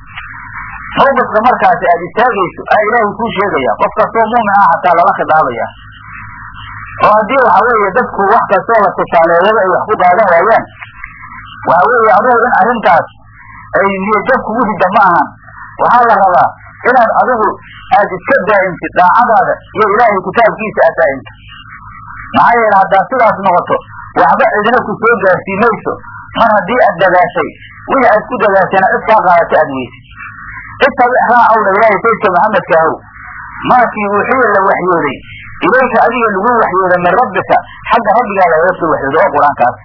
mawqifka markaasi aad istaagayso aa ilaahay kuu sheegaya qof kastoo muumin ah hataa lala khidaabaya oo haddii waxa weeye dadku wax kastoo la tusaaleeyaba ay wax ku qaadan waayaan waxa weeye adugu in arrintaas ay niyadjab kugu rida ma ahan. Waxaa la rabaa inaad adigu aad iska daa'imtid daacadaada iyo ilaahay kitaabkiisa aad daa'imtid maxaa yeele haddaad sidaas noqoto waxba cidina ku soo gaarsiin mayso. Mar haddii aad dadaashay wixii aad ku dadaashana cid kaa qaadato aad weysid ittabic raacowdha ilaahay saydka maxamedka ahow. Maakii uuxiya la waxyooday ilayka adiga lagu waxyooday min rabbika xagga rabbigaa lagaga soo waxyooday oo qur'aankaas.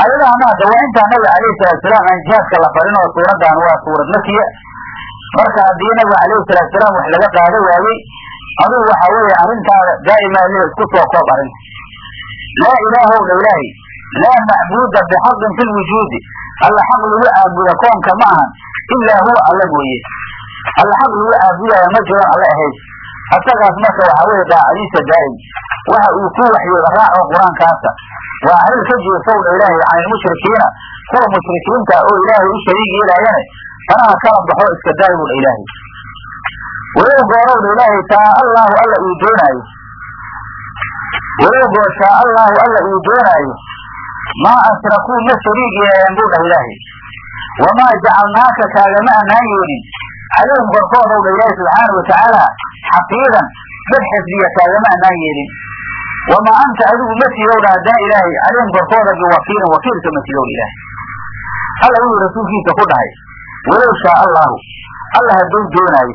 Aayadahana hadda waa intaa nabiga calayhi salaatusalaam aan jihaadka la farin oo suuraddan waa suurad makiya marka haddii nabiga calayhi salaatusalaam wax laga qaada waayey adugu waxa weeye arrintaada daa'imaa le isku soo koob arrinta laa ilaahow dha ilaahay. Laa macbuuda bixaqin fi lwujuudi alla xaq lagu caabuda koonka ma ahan. Ilaa huwa alla mooye alla xaq lagu caabudaya ma jiran alla ahayd. Asagaas marka waxaa weeye daacadiisa daa'im. Waxa uu ku waxyooda raaco qur'aankaasa. Waa arrin ka jeesow dha ilaahay can ilmushrikiina kuwa mushrikiinta oo ilaahay u shariig yeelaayane fanaha kala baxo iska daayi bu dha ilaahay dha ilaahay taa allahu alla uu doonaayo walow goor shaa allahu alla uu doonaayo maa asrakuu ma shariig buu dhah ilaahay. Wamaa jacalnaaka kaagama anaan yeelin. Calayhim korkoodow dha ilaahay subxaanau watacaala xafiidan dad xifdiya kaagama anaan yeelin. Wamaa anta adigu ma tidowdha haddana ilaahay calayhim korkooda biwakiilin wakiilka ma tidowdha ilaahay. Alla wuxuu rasuulkiisa ku dhahay. Walow shaa allahu alla hadduu doonaayo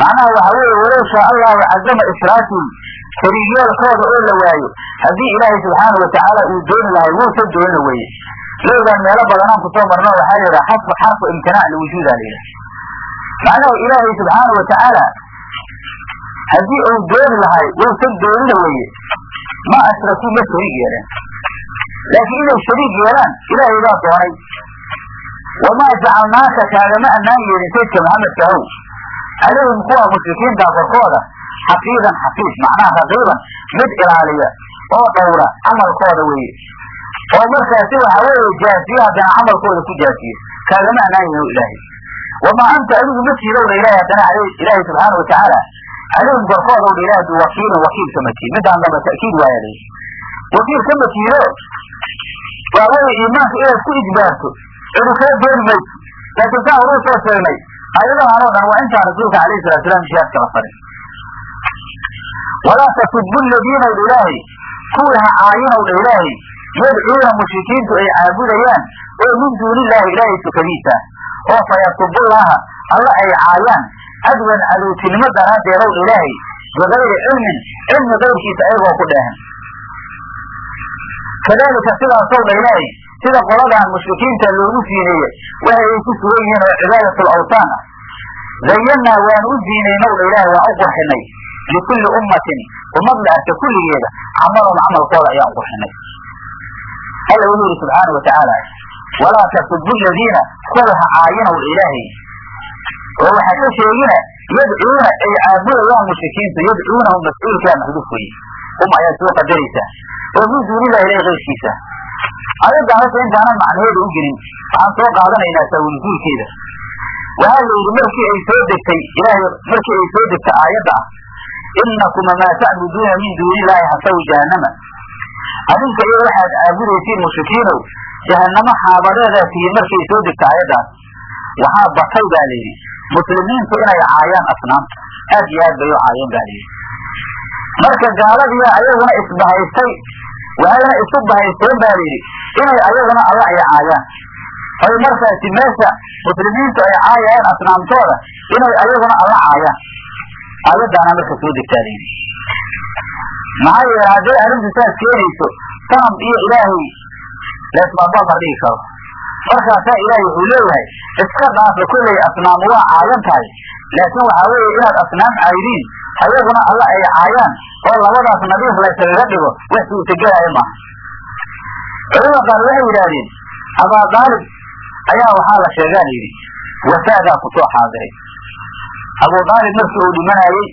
macnaha waxa weeye walow shaa allahu cazama israafihim keliyeelkooda oo la waayo. Haddii ilaahay subxaanau watacaala uu dooni lahay wuusa doonina weye lowdan meelo badanaan ku soo marno waxaa layidhaha xarfu xarfu imtinaac liwujuuda layidhaha macnaha ilaahay subxaana watacaala haddii uu dooni lahay wuusan doonina weye ma ashrakuu ma shariig yeeleen laakiin inay shariig yeelaan ilaahay baa doonay. Wamaa jacalnaaka kaagama annaan yeelin saydka maxamedka how calayhim kuwa mushrikiinta korkooda xafiidan xafiid macnaha raqiiban mid ilaaliya oo dhowra camalkooda weeye oo markaasi waxa weeye jaasiyo haddana camalkooda ku jaasiyo kaagama yeelin ilaahay wamaa anta adigu ma tiidowdha ilahay haddana ilaahay subxaana watacaala calayhim korkoodowdha ilahay biwakiilin wakiilka ma tiid midaan damba ta'kiid waaya layi wakiilka ma tiido waa weeye iimaanka inaad ku ijbaarto cidi kala dooni mayso laakiin saa horuu soo sheegnay ayadahan oo dhan waa intaan rasuulka alayhi salatu salam jihaadka la farin walaa tasubu ladiina dha ilaahay kuwii ha caayinow dha ilaahay yadcuuna mushrikiintu ay caabudayaan oo min duunillaahi ilaahay tukadiisa oo fayasubullaha alla ay caayaan cadwan cadowtinimo daraaddeedow dha ilaahay bigayri cilmin cilmi qayrkiisa ayagoo ku dheehan kadalika sidaasow dha ilaahay sida qoladan mushrikiinta loogu siineeye waxa ay ku sugan yihiin oo cibaadatul awtaan ah zayannaa waanu u ziinaynow dha ilaahay waan u qurxinay likulli ummatin ummad la arka kulligeeda camalon camalkooda ayaan qurxinay. Alla wuxuu yihi subxaana wa walaa tasubu ladiina kuwa ha caayinow dha ilaahay. Oo waxa ka sheegina yadcuuna ay caabudayaan mushrikiintu yadcuunahum mascuulkaa maxduuf weye um ayaa soo qadaraysa. Oo min duunillahi ilahi keyrkiisa ayadda hadda intaanan macnaheeda u gelin. Waxaan soo qaadanaynaa saawilguulkeeda waxaa la yidhi markii ay soo degtay ilaahay markii ay soo degtay aayadda ah inakuma maa tacbuduuna min duuni illaahi hasaw jahannama. Adinka iyo waxaad caabudaysiin mushrikiinow jahannamo xaabadeedaa tihiin markay soo degtay aayaddaas waxaa batay baa layidhi muslimiintu inay caayaan asnaamta aad iyo aad bay u caayeen ba layidhi marka gaaladiya ayaguna isbahaystay waxayna isu bahaysteen ba layidhi inay ayaguna alla ay caayaan. Oy markaasi meesha muslimiintu ay caayayaan asnaamtooda inay ayaguna alla caayaan. Aayaddaana marka soo degtaa layidhi maxaa yeele hadday arrintu saas keenayso sanam iyo ilaahay laisbarbardar dhigi karo. Markaasaa ilaahay wuxuu leeyahay iska dhaafa kolley asnaamu waa caayan tahay. Laakiin waxaa weeye inaad asnaam caayidiin ayaguna alla ay caayaan oo labadaas nadiif laysaga dhigo wax suurtagelaya maaha culamada qaar waxay yidhaahdeen abaa daalib ayaa waxaa la sheegaa la yidhi. Wasaagaa ku soo xaadiray. Abu daalib markii uu dhimanayey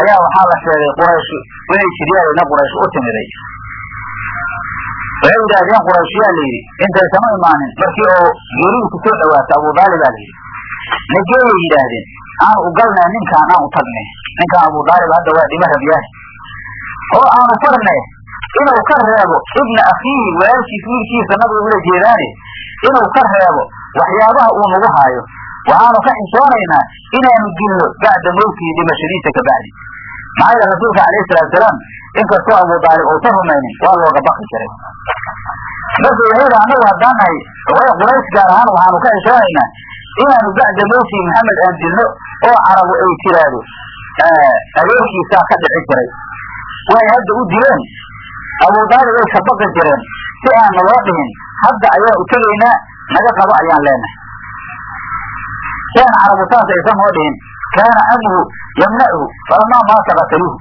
ayaa waxaa la sheegay quraysh inay jiryaalina quraysh u timiday. Waxay yidhahdeen qurayshiyaa la yidhi intaysama imaanin. Markii oo geeridu ku soo dhawaatay abu daalibaa la yidhi nageeyay yidhaahdeen aan u galnay ninkaan aan u tagnay ninkaan abu daalib hadda waa dhima rabyaah oo aanu farne inuu ka reebo ibna akhiihi walaalkiis wiilkiisa nabiga ula jeedaane inuu ka reebo waxyaabaha uu nagu haayo waxaanu ka xishoonaynaa inaanu dilno bacda mawtihi dhimashadiisa ka bacdi maxaa yeele rasuulka alayhi salaatu salaam inkastoo abu daalib uusan rumaynin waa looga baqi jiray marka waxayda annagu haddaan nahay quraysh gaar ahaan waxaanu ka xishoonaynaa inaanu bacda mawtihi maxamed aan dilno oo carabu ay tiraahdo adeerkiisaa ka dhici jiray. Way hadda u dileen abu daalib ay ka baqi jireen. Si aan naloo dhihin hadda ayaan u tegaynaa naga qabo ayaan leenahay. Siaan carabu saas aysan noo dhihin kaana amruhu yamnachu falamaa maata qataluuhu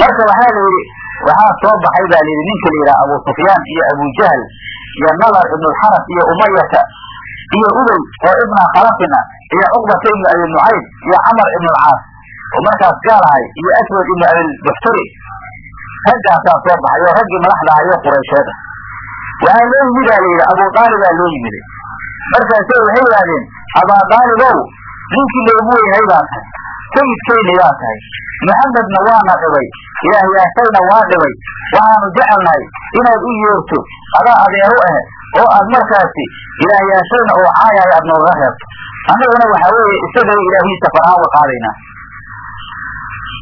marka waxaa la yidhi waxaa soo baxay baa layidhi ninka la yidhaha abu sufyaan iyo abu jahl iyo nadar ibn alxaras iyo umayata iyo ubey oo ibna khalafina iyo cuqbata ibnu abi mucayd iyo camar ibn alcaas oo markaas gaal ahay iyo aswad ibnu abilbuxturi raggaasaa soo baxay oo raggii madaxda ahayo quraysheeda waxaa loo yimidaa layidhi abu daalibaa loo yimiday markaase waxay yidhahdeen abaa daalibow ninkii loogu weyhay baa tahay sayidkayna yaa tahay maxamedna waana dhibay ilaahyaashayna waa dhibay waxaanu jecelnahay inaad u yeerto adaa adeero ah oo aad markaasi ilaahyaashayna oo caayaayo aad nooga reebto annaguna waxaa weeye isagay ilaahiisa farhaan wa qaadaynaa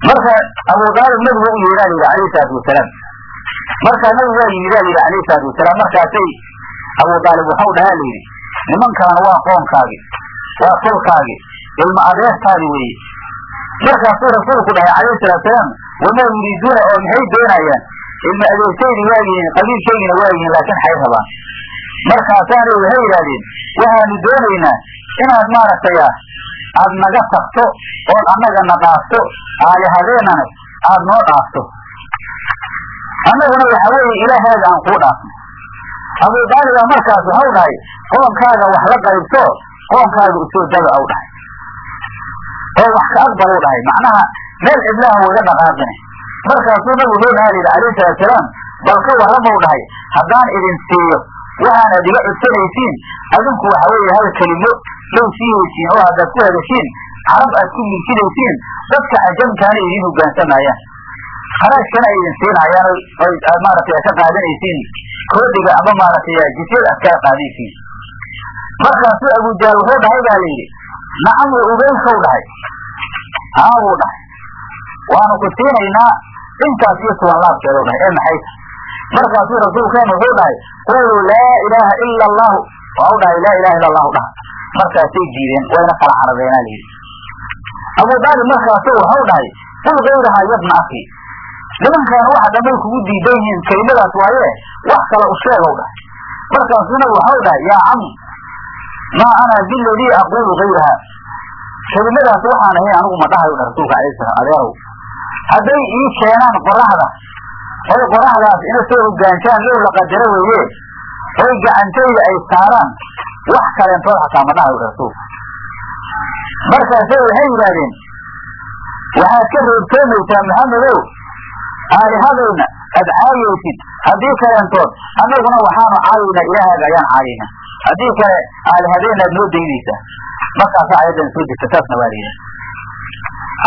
marka abu aalib nabigu u yeeraa layidhi alayhi salaatu wasalaam markaa nabigu waa yimid aa layidhi alayhi salaatu wasalaam markaasay abu aalib waxau dhahaa layidhi nimankaana waa qoonkaagi waa tolkaagi ilma adeertaadi weeye markaasuu rasuulku dhahay calayhi salaatusalaam wamaa yuriiduuna oo maxay doonayaan? Ilma adeertaydi waa yihiin qabiilkaygina waa yihiin laakiin xay rabaan markaasaana waxay yidhahdeen waxaanu doonaynaa inaad maaragtay aad naga tagto ood annaga na dhaafto aalihadeenana aad noo dhaafto. Annaguna waxa weeye ilaahaaga aan kuu dhaafno. Abu daaliba markaas waxau dhahay qoonkaaga wax la qaybto qoonkaaga u soo daga au dhahay oo wax ka aqbal u dhahay macnaha meel cidlaha waga dhaqaaqine. Markaasuu nabigu loo dhaha layidhi alayhi salaatusalaam bal ka warramau dhahay haddaan idin siiyo waxaanad iga codsanaysiin adinku waxa weeye hal kelimo sii heysiin oo haddaad ku hadashiin carab aad ku milkinaysiin dadka cajamkaana idin hogaansamayaan. Kharaajkana ay idin siinayaan oy maaragtay ka qaadanaysiin koodiga ama maaragtay jisyada aad kala qaadanaysiin markaasuu abujaal wuxuu dhahay baa layidhi nacam wa ubeykau dhahay. Haa buu dhahay. Waanu ku siinaynaa intaas iyo toban laabkeedu dhahay ee maxay? tahay markaasuu rasuulkeenu wuxuu dhahay quluu laa ilaaha ila allahu waa u dhahay laa ilaha illa allahu dhaha markaasay diideen wayna kala carabeenaa layidhi abu daalib markaasu waxau dhahay qul gayraha yabna akhi nimankaana waxa dhamay kugu diidan yihiin kelimadaas waaye wax kale u sheegow dhahay. Markaasuna waxau dhahay yaa cam maa ana biladii aquulu gayraha kelimadaas waxaan ahay anigu ma dhahayo dha rasuulka alayh salam adeerow hadday ii keenaan qoraxda oy qoraxdaas ina soo hogaanshaan low la qadaro weeye oy gacantayda ay saaraan wax kaleentood xataa ma dhahayo markaase waxay yidhahdeen waxaad ka reebtoomaysaa maxamedow. Aalihadayna aad caayaysid haddii kaleentood annaguna waxaanu caayayna ilaahaaga ayaan caayayna haddii kale aalihadeenna aad noo daynaysaa. Markaasa ayadan soo degta saasna waa layidhaha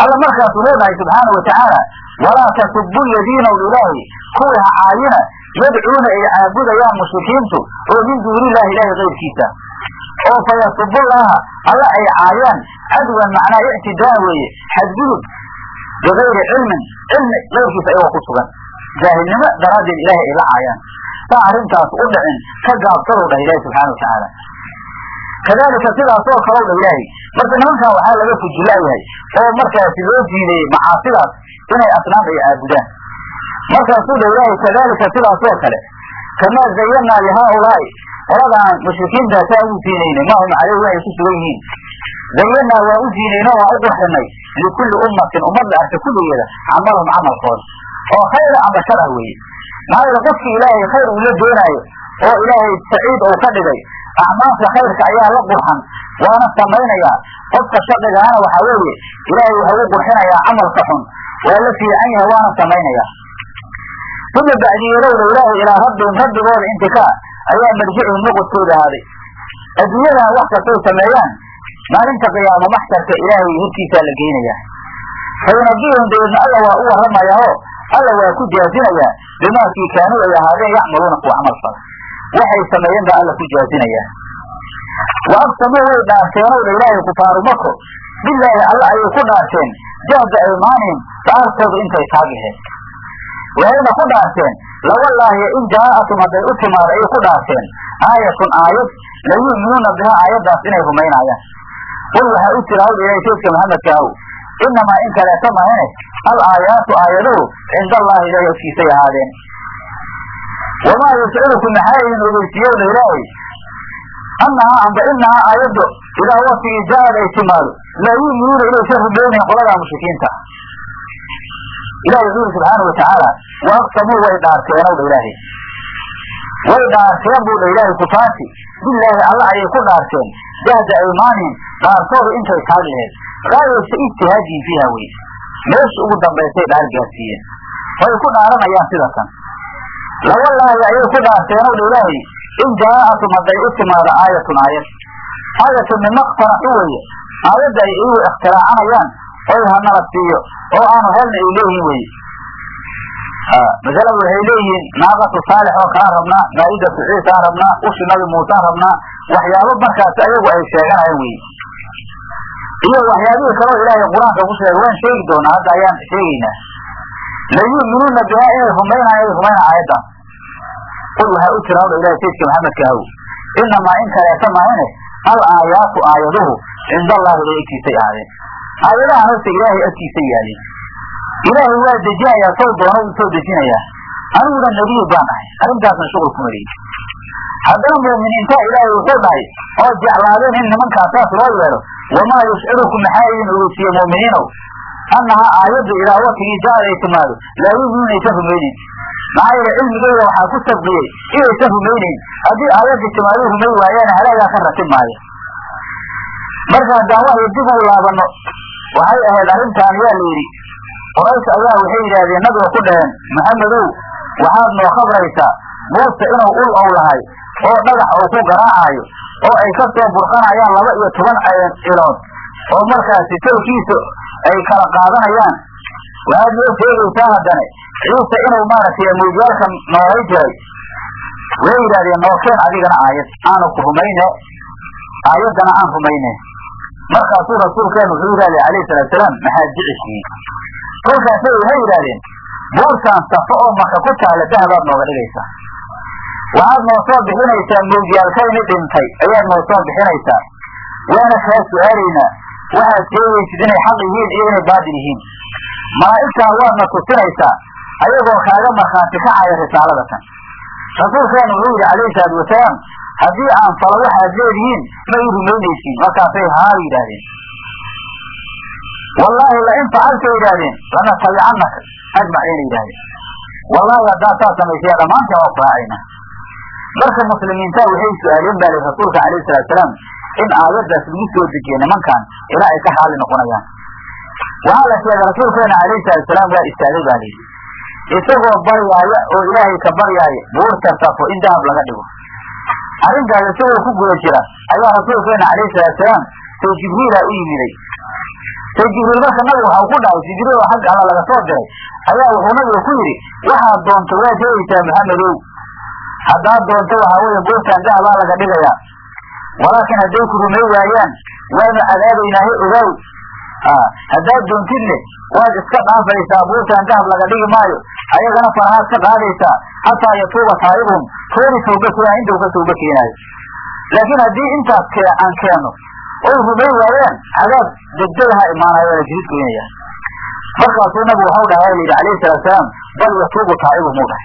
alla markaasuu leenahay subxaana watacaala walaa tasubu ladiinaw ilaahi kuwii ha caayina yadcuuna ay caabudayaan mushrikiintu oo min duunillahi ilaahi kayrkiisa oo fa yasubullaha alla ay caayaan cadwan macnaa ictidaa weeye xadgudub bigayri cilmin cilmi kayrkiisa ayagoo ku sugan. Jaahilnimo daraaddeed ilaahay ay la caayaan. Saa arrintaas u dhicin ka gaabsadow dhah ilahi subxana watacaala kadalika sidaasoo kalow dha ilaahay marka nimankan waxaa laga fujilaayahay oo markaasi loo diideeyey macaasidaas inay asnaam ay caabudaan. Markaasuu dha ilaahay sidaasoo kale kamaa zayanaa lihaaulaai qoladaan mushrikiintaasaa ugu ziinaynay mahum caleyh waxay ku sugan yihiin. Zayanaa waan u ziinayno waan u qurxinay likulli ummatin ummad la arka kulligeeda camalahum camalkooda oo khayra amba shar ah weeye. Maxaa yeele qofkii ilaahay khayr uu la doonaayo oo ilaahay saciid uu ka dhigay acmaasha khayrka ayaa la qurxan waana samaynayaa qofka shardigaana waxaa weeye ilaahay wuxuu u qurxinayaa camalka xun. Waa la fiican yahay waana samaynayaa uma bacdiyeelowda ilaahay ilaa rabbihim rabbigooda intikaa ayaa marjicuhum noqodkooda ahaaday adduunyadan wax kastay sameeyaan maalinta qiyaamo maxsarka ilaahay hortiisaa la geynayaa. Fayunabihum dabeedna alla waa u warramayaa oo alla waa ku jaazinayaa bimaakii kaanuu ay ahaadeen yacmaluuna kuwa camal fala waxay sameeyeen baa alla ku jaazinayaa wa aqsamuu way dhaarteenow dha ilaahay kufaaru mako bilaahi alla ayay ku dhaarteen. Jahda aymaanihim dhaartooda intay taagaheen waxayna ku dhaarteen. Lawallaahi in jaa'atum hadday u timaado ayay ku dhaarteen. Aayatun aayad la yu'minuuna bihaa aayaddaas inay rumaynaayaan qul waxaa u jira ilahay saydka maxamedka ahow inamaa in kaleeta mahane al aayaatu aayaduhu cinda allahi ilahay agtiisay ahaadeen wamaa yashcirukum maxaa idin ogeysiiyowna ilaahay annahaa amba inahaa aayaddu idaa waktigii jaaad ay timaado laa yu'minuuna inaysan rumaynayn qoladaa mushrikiinta ilahi wuxuu yuri subxaana watacaala wa aqsamuu way dhaarteenow dha ilaahay way dhaarteen buu dha ilaahay kufaati bilaahi alla ayay ku dhaarteen jahda aymaanihim dhaartooda intay taag laheed gaayaysa ijtihaadiin fiiha wey meesha ugu dambaysay dhaar gaarsiiyeen way ku dhaaranayaan sida kan lawallaahi ayay ku dhaarteenow dha ilaahay in jaa'atum hadday u timaado aayatun aayad. Aayatun mimaqtanaxu weeye. Aayadda ay iyagu ikhtiraacanayan oy hanala siiyo oo aanu helna ay leeyihiin weye masalada waxay leeyihiin naaqatu saalix oo kaan rabnaa maa'idatu ciisaan rabnaa ushi nabi muusaan rabnaa waxyaabo markaas ayagu ay sheeganayaan weye iyo waxyaabihii kaloo ilaahay qur'aanka ku sheegay waan sheegi doonaa hadda ayaan sheegaynaa layu'minuuna bihaa inay rumaynayaan ay rumayna aayaddan qul waxaa u jira hawdha ilahay sayidka maxamedka ahow inamaa in kaleeta maahine al aayaatu aayaduhu cinda allahi ilay agtiisay ahaadeen aayadahan horta ilaahay agtiisa yaalin ilaahay waa dejinayaa sow doona uu soo dejinayaa aniguna nebiyi baan ahay arrintaasna shuqul kuma leeyi haddana mu'miniinta ilaahay wuxuu dhahay oo jeclaadeen in nimankaas saas loo yeelo wamaa yushcirukum maxaa idin ogeysiiye mu'miniinow annahaa aayaddu ilaa waktigii jacad ay timaado laa yuminuuna aysan rumaynin maxaa yeele cilmigeyda waxaa ku sabqiyey inaysan rumaynayn. Haddii aayadda timaado rumay waayaan halaagaa ka ratib maayo. Marka haddaan waxay dib ugu laabanno waxay ahayd arrintaan yaa la yidhi qoraysh ayaa waxay yidhaahdeen nabiga ku dhaheen maxamedow waxaad noo khabraysaa muuse inuu ul ow lahay oo dhagax uu ku garaacaayo oo ay ka soo burqanayaan laba iyo toban cilood oo markaasi tawkiisa ay kala qaadanayaan. Waxaad noo sheegaysaa haddane ciise inuu maaragtay mawjaalka noolay jiray way yidhahdeen nookeen adigana aayad aanu ku rumayne aayaddana aan rumayne. Markaasuu rasuulkeenu wuxuu yidhahday alayhi salaatusalaam maxaad jeceshihiin? Kolkaasay waxay yidhahdeen buurtaan safo oo maka ku taala dahabaad nooga dhigaysaa. Waxaad noo soo bixinaysaa mawjaalkayni dhintay ayaad noo soo bixinaysaa. Waana kaa su'aalaynaa waxaad sheegaysid inay xaq yihiin iyo inay baadil yihiin. Malaa'igtaan waadna tusinaysaa ayagoo kaaga markhaati kacaya risaalada tan. Rasuulkeenu wuxuu yidhi calayhi salaatu wasalaam haddii aan falo waxaad leedihiin ma ii rumaynaysiin markaasay haa yidhaahdeen. Wallaahi lain facalta yidhaahdeen lanatabicannaka ajmaciina yidhahdeen wallaahi haddaad saa samaysaya dhammaanteen waa ku raacayna. Marka muslimiinta waxay su'aaleen baa lihi rasuulka alayhi salaatusalaam in aayaddaas lagu soo dejiye nimankan ilaa ay ka xaali noqonayaan. Waxaa la sheegay rasuulkeena alayhi salaatusalaam waa istaagay baa lihi isagoo baryaaya oo ilaahay ka baryaaya buurta safo in dahab laga dhigo. Arrintaas isagoo ku guda jira ayaa rasuulkeena alayhi salaatusalaam say jibriila u yimiday. Say jibriil marka nabiga waxau ku dhahay oo xagga alla laga soo diray ayaa wuxuu nabiga ku yidhi waxaad doonto waad helaysaa maxamedow haddaad doonto waxaa weeye buurtan dahabaa laga dhigayaa. Walaakin hadday ku rumay waayaan waanu cadaabaynaa he haddaad doontidne waad iska dhaafaysaa buurtan dahab laga dhigi maayo. Ayagana farahaad ka qaadaysaa xataa yatuuba taa'ibhum koodi tawba keenaa intuu ka tawba keenaayo laakiin haddii intaas aan keenno oy rumay waayaan cadaab degdegaha la jihid goynaya markaasuu nabigu waxau dhahay la yidhi alayhi salaatusalaam bal yatuubu taa'ibhum u dhahay.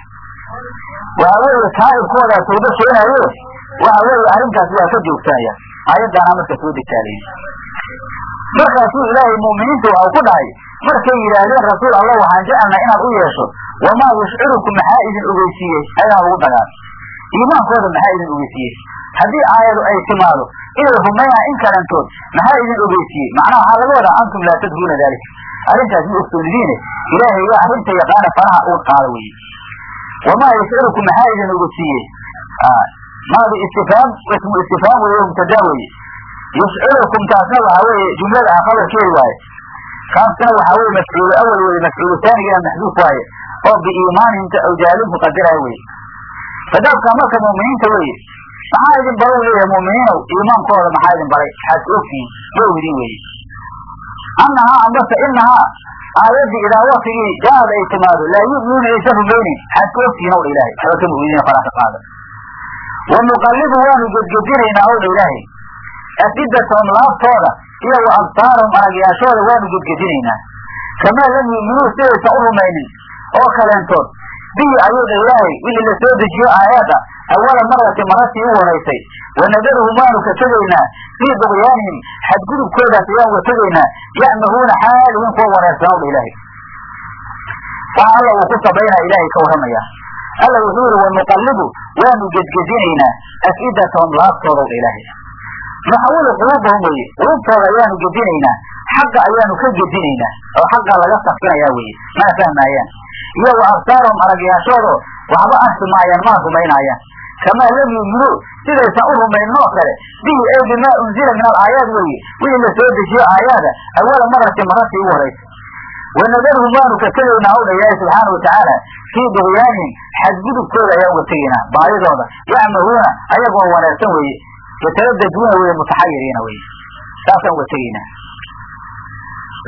Waxa weeye taa'ibkoodaa tawba keenaayo waxa weeye arrintaas waa ka joogsanaya aayaddaana marka soo degtaalayn markaasuu ilaahay mu'miniinta waxau ku dhahay markay yidhaahdeen rasuul allah waxaan jecelnaa inaad u yeesho wamaa yushcirukum maxaa idin ogeysiiyey? Ayaan ugu dagaan iimaankooda maxaa idin ogeysiiyey? Haddii aayadu ay timaado inay rumaynaan in kalantood maxaa idin ogeysiiyey? Macnaha waxaa laga wadaa antum laa tadruuna dalik. Arrintaas ma ogsoonidiine ilaahay waa arrinta yaqaana faraha uur qaada weye wamaa yushcirukum maxaa idin ogeysiiyey? Maadi istifhaam ismu istifhaam weye mubtadaa weye yushcirukum taasna waxaa weeye jumlada khabarkeedi waaye kaasna waxaa weye mafcuulu awal weye mafcuulu taanigana maxduuf waaye oo biiimaanihimta awjaalintu qadiraya weye kadaabka marka mu'miniinta weye maxaa idin barow leeyahay mu'miniinow iimaankooda maxaa idin baray waxaad ogtihiin yowdii weye annahaa ambase inahaa aayaddii idaa waktigii jaad ay timaado laa yu'minuuna aysan rumaynin waxaad ka ogtihiin owdha ilaahay waxba kama oydina faraha ka qaada wa nuqallibu waanu gedgedinaynaa owdha ilaahay afidatahum laaftooda iyo wa absaarahum aragyaashooda waanu gedgedinaynaa kamaa lam yu'minuu sidaysan u rumaynin oo kaleentood bihi ayuudha ilaahay wixii la soo dejiyo aayadda awala marati maratii u horaysay wanadaruhum waanu ka tegaynaa fii duqyaanihim xadgudubkoodaas ayaan uga tegaynaa ya'mahuuna xaalihin kuwa wareersan owdha ilaahay waxa alla uu ku sabaynaa ilaahay ka warramaya alla wuxuu yihi wanuqallibu waanu gedgedinaynaa afidatahum laaftooda owdha ilaahay naxawulu quluubahum weye quluubtooda ayaanu gedinaynaa xaqa ayaanu ka gedinaynaa oo xaqa laga safinayaa weye mana fahmaayaan? Iyo wa absaarahum aragyaashoodo waxba arki maayaan mana rumaynaayaan kamaa lam yuuminuu sidaysan u rumaynin oo kale. Bihi ay bimaa unzila min alaayaat weye wixii la soo dejiyo aayaada awala marati maratii u horaysa wanadarhum waanu ka tegaynaa owdha ilaahi subxaana watacaala fii duqyaanihim xadgudubkooda ayaan uga tegaynaa baadidooda yacmahuuna ayagoo wareersan weeye yataraddaduuna weye mutaxayiriina weye saasaan uga tegaynaa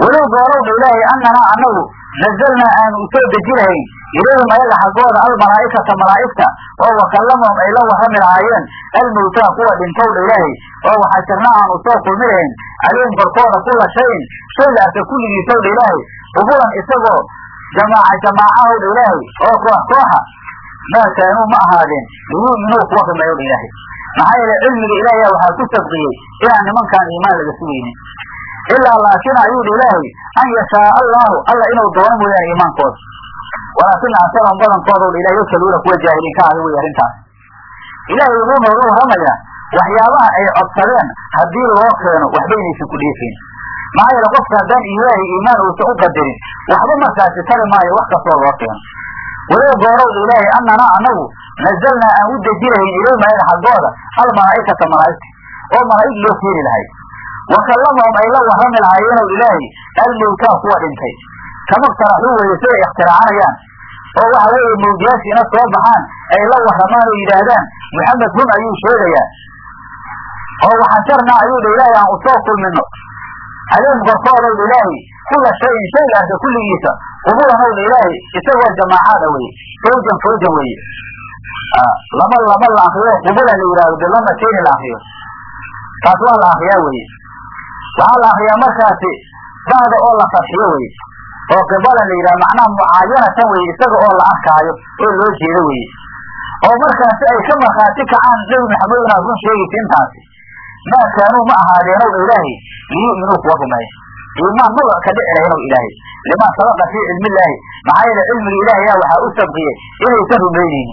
walow goorowdha ilaahay annanaa annagu nazalnaa aanu u soo deji lahayn ilayhim ayaga xaggooda almalaa'ikata malaa'igta oo wakallamahum ay la warrami lahaayeen almowtaa kuwa dhintowdha ilaahay oo waxashirna aan u soo kulmi lahayn calayhim korkooda kulla shayin shayga asa kulligiisowdha ilaahay qubulan isagoo jamaaca jamaacahowdha ilaahay oo koox kooxa maa kaanuu ma ahaadeen liyu'minuu kuwa rumeeyowdha ilaahay maxaa yeele cilmiga ilaahiya waxaa ku sabqiyey inaan nimankaan iimaan laga sugaynin. Ilaa laakin ayuudha ilaahay an yashaa allaahu alla inuu doono mooyaane iimaankooda. Walaakina asarahum badankooda ilahay yasaluuna kuwa jaahiliin ka ahi wey arrintaas. Ilaahay wuxuu nooga warramayaa waxyaabaha ay codsadeen haddii loo keeno waxba inaysan ku dheefayn maxaa yeele qofka haddaan ilaahay iimaan uusan u qadarin waxba markaasi tari maayo wax kastoo loo keeno. Walow goorowda ilaahay annanaa annagu nazalnaa aan u deji lahayn ilayhim xaggooda almalaa'ikata malaa'igta oo malaa'ig loo keeni lahay wakallamahum ay la warrami lahaayeenow ilaahay almowtaa kuwa dhintay kama taraxuu weeye siday ikhtiracanayaan oo waxa weeye mawdiyaashiina soo baxaan ay la warramaan oo yidhaahdaan maxamed run ayuu sheegayaa oo waxasharnaa ayuudha ilaahay aan u soo kulmino calayhim korkoodowdha ilaahay kulla shayin shaygaasa kulligiisa qubulanowdha ilaahay isagoo jamaacaada weye fawjan fawjan weeye lama lama la akriyo qubula la yidhahdo bilama tayni la akriyo taas waa la akriyaa weye waxaa la akriyaa markaasi bacda oo la fadxiyo weye oo qibala la yidhaha macnaha mucaayanatan weye isaga oo la arkaayo oo loo jeedo weye oo markaasi ay ka markhaati kacaan nebi maxamed inaad run sheegaysa intaasi maa kaanuu ma ahaadeenow ilaahay liyu'minuu kuwa rumeeya iimaan maba ka dhici ilaahay limaa sabaqa fii cilmillaahi maxaa yeele cilmiga ilaahayaa waxaa u sabqiyey inaysan rumaynaynin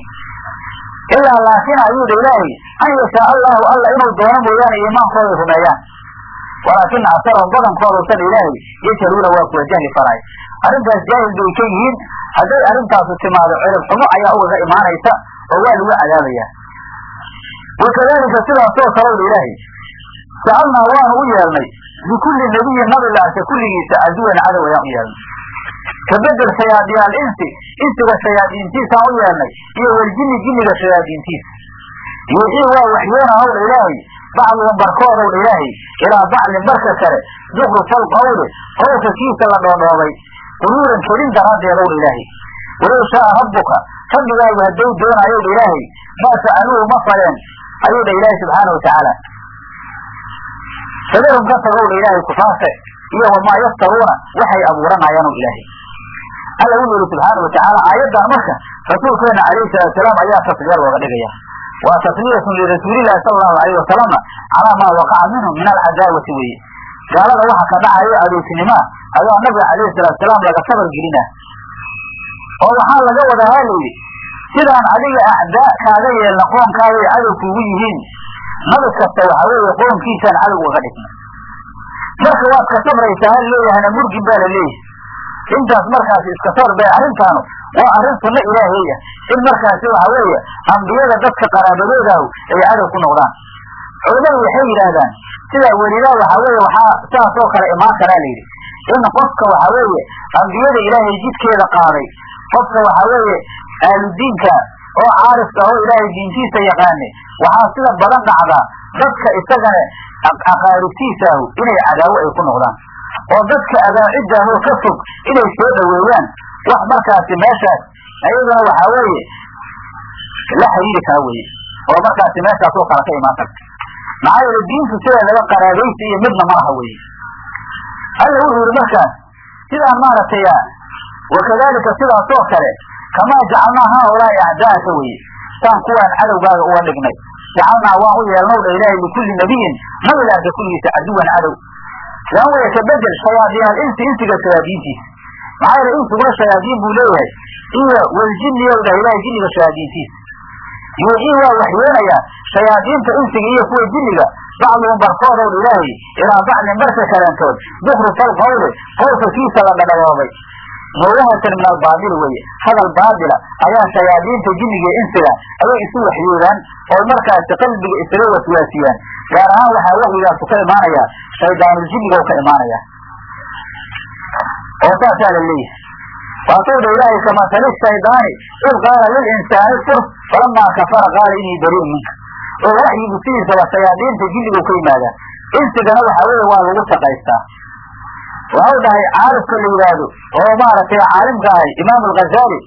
ilaa laakin ayuudha ilaahay an yashaa allahu alla inuu doono mooyaane iimaankooday rumeeyaan walaakina asarahum badankoodusan ilaahay yajaluuna waa kuwa jahli faraay arrintaas jaahil bay ka yihiin hadday arrintaasu timaado cirib xumo ayaa ugaga imaanaysa oo waa lagu cadaabayaa wakadalika sidaasoo kalowda ilaahay jacalnaa waanu u yeelnay likulli nebiyin nabi la kulligiisa caduwan cadow ayaan u yeelnay kabedel shayaadiyaal insi insiga shayaadiintiisaan u yeelnay iyo waljini jinniga shayaadiintiisa yuuxii waa waxyoona howdha ilaahay bacduhum barkoodowdha ilaahay ilaa baclin barka kale zukrufal qawli qowlka kiisa la dhoodhoobay quruuran kelin daraaddeedowdha ilaahay walow shaaa rabbuka rabbigaagu hadduu doonayowdha ilaahay maa fa'aluuhu ma faleen ayuudha ilaahay subxaana watacaala sadarhum ka tagowdha ilaahay kufaarte iyo wamaa yaftaruuna waxay abuuranayaanu ilaahay alla wuxuu yihi subxaana watacaala aayaddan marka rasuulkeena calayhi salaatusalaam ayaa tasliya looga dhigaya. Waa tasliyatun lirasuulillahi sala allahu alayh wasalama calaa maa waqaca minhum min alcadaawati weye gaalada waxa ka dhacayo adoosinimaa ayaa nabiga calayhi salaatusalaam laga sabar gelina. Oo waxaa laga wadaa ha layidhi sidaan adiga acdaa kaaga yeelna qoonkaagay cadow kuugu yihiin nabi kasta waxa weeye qoonkiisaan cadow uga dhigna. Marka waad ka sabraysaa hal leeyahana murgin baa la leeyahay intaas markaasi iska sabr bay arrintaanu waa arrin sunno ilaaheya in markaasi waxa weeye ambiyada dadka qaraabadoodahu ay cadow ku noqdaan. Culamadu waxay yidhaahdaan sidaa welidaa waxa weeye waxaa saas oo kale imaan karaa layidhi. In qofka waxa weeye ambiyada ilaahay jidkeeda qaaday qofka waxa weeye ahludiinka oo caarifka oo ilaahay diintiisa yaqaane waxaa sida badan dhacdaa. Dadka isagana aqaaribtiisaahu inay cadaawo ay ku noqdaan oo dadka adaacidaahoo ka fog inay soo dhoweeyaan. Wax markaasi meeshaas ayaduna waxaa weeye la xiriiri kara weye oo markaasi meeshaas oo kala ka imaan karta. Maxaa yeele diintu laga qaraabaysi iyo midna ma aha weye alla wuxuu yihi markaas sidaan maaragtay wakadalika sidaas oo kale kamaa jacalnaa haaulaai acdaaka weye saan kuwaan cadowgaaga uga dhignay. Jacalnaa waan u yeelnow dha ilaahay likulli nabiyin nabiga arka kulligiisa caduwan cadow waan waya kabedel shayaadiinal insi insiga shayaadiintiisa maxaa yeele insiguna shayaadiin buu leeyahay iyo waljiniyow dhah ilahay jinniga shayaadiintiisa yuuxii waa waxyoonayaa shayaadiinta insiga iyo kuwa jinniga bacduhum barkoodow ilaahay ilaa bacdin barka kaleentood dukrufal qawli qowlka kiisa la dhadhaboobay mawahatan min albaadili weye hadal baadila ayaa shayaadiinta jinniga insiga ayay isu waxyoodaan oo markaasi qalbiga isaga waswaasiyaan gaar ahaan waxaa waxyigaasu ka imaanaya shaydaanuljinniga ka imaanaya. Oo saasaa la leeyahay. Waasuu dha ilaahay kamasali shaydaani id qaala lilinsaani fur falamaa kafara qaala inii bariin minka. Oo waxyigu sidiisaba shayaadiinta jinnigu ka yimaadaa. Insigana waxaa weeye waa lagu shaqaystaa waxau dhahay caalifka la yidhaahdo oo maaragtay caalimka ahay imaam alghazali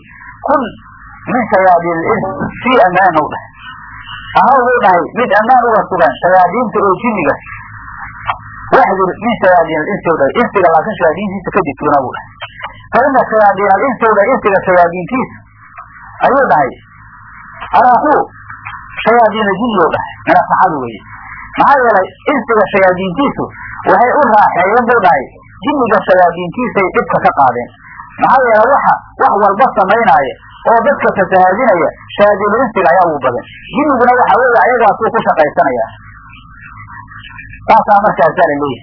kun min shayaadiin ilins fii amaan u dhahay ahaw buu dhahay mid ammaan uga sugan shayaadiinta oo jinniga. Waxdur min shayaadiin alinsi dhahay insiga laakin shayaadiintiisa ka digtoonaa buu dhahay fa ina shayaadiin alinsi dhahay insiga shayaadiintiisa. Ayuu dhahay araaku shayaadiina jinni u dhahay mina saxadu weeye. Maxaa yeelay insiga shayaadiintiisu waxay u raaxeeyeen buu dhahay jinniga shayaadiintiisay dhibka ka qaadeen. Maxaa yeele waxa wax walba samaynaaya oo dadka fasahaadinaya shayaadiinu insiga ayaa ugu badan. Jinniguna waxa weeye ayagaasuu ku shaqaysanaya. Saasaa markaasaa la leeyahay.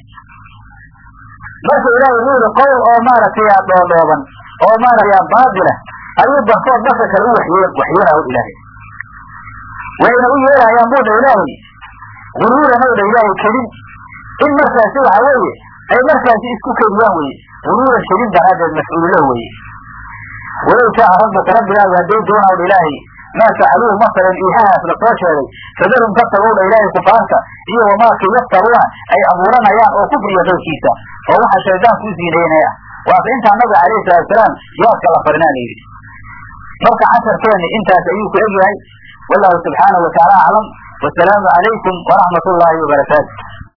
Marka ilaahay wuxuu yihi qowl oo maaragtay dhoodhooban oo maaragtay baatila ayuu barkood barka kale u waxy waxyoonaa ilaahay. Wayna u yeerayaan buu dha ilaahay. Guruuran ow dha ilaahay kedin in markaasi waxa weeye ay markaasi isku kediyaan weye guruuran kedin daraaddeed mafcuulo weye walow jaaca rabbuka rabbigaagu hadday doonaa dha ilaahay maa facaluuhu masalan iihahaas la soo sheegay fadarum ka tagow dha ilaahay kufaarta iyo wamaakii yaftaruuna ay abuuranayaan oo kufriya dowrkiisa oo waxa shaydaan kuu siineynaya waase intaa nabiga alayhi salaatusalaam yaadka la farinaa la yidhi. Marka casharkeeni intaas ayuu ku egyahay. Wallahu subxaanahu watacaala aclam. Wasalaamu calaykum waraxmat ullaahi wabarakaatu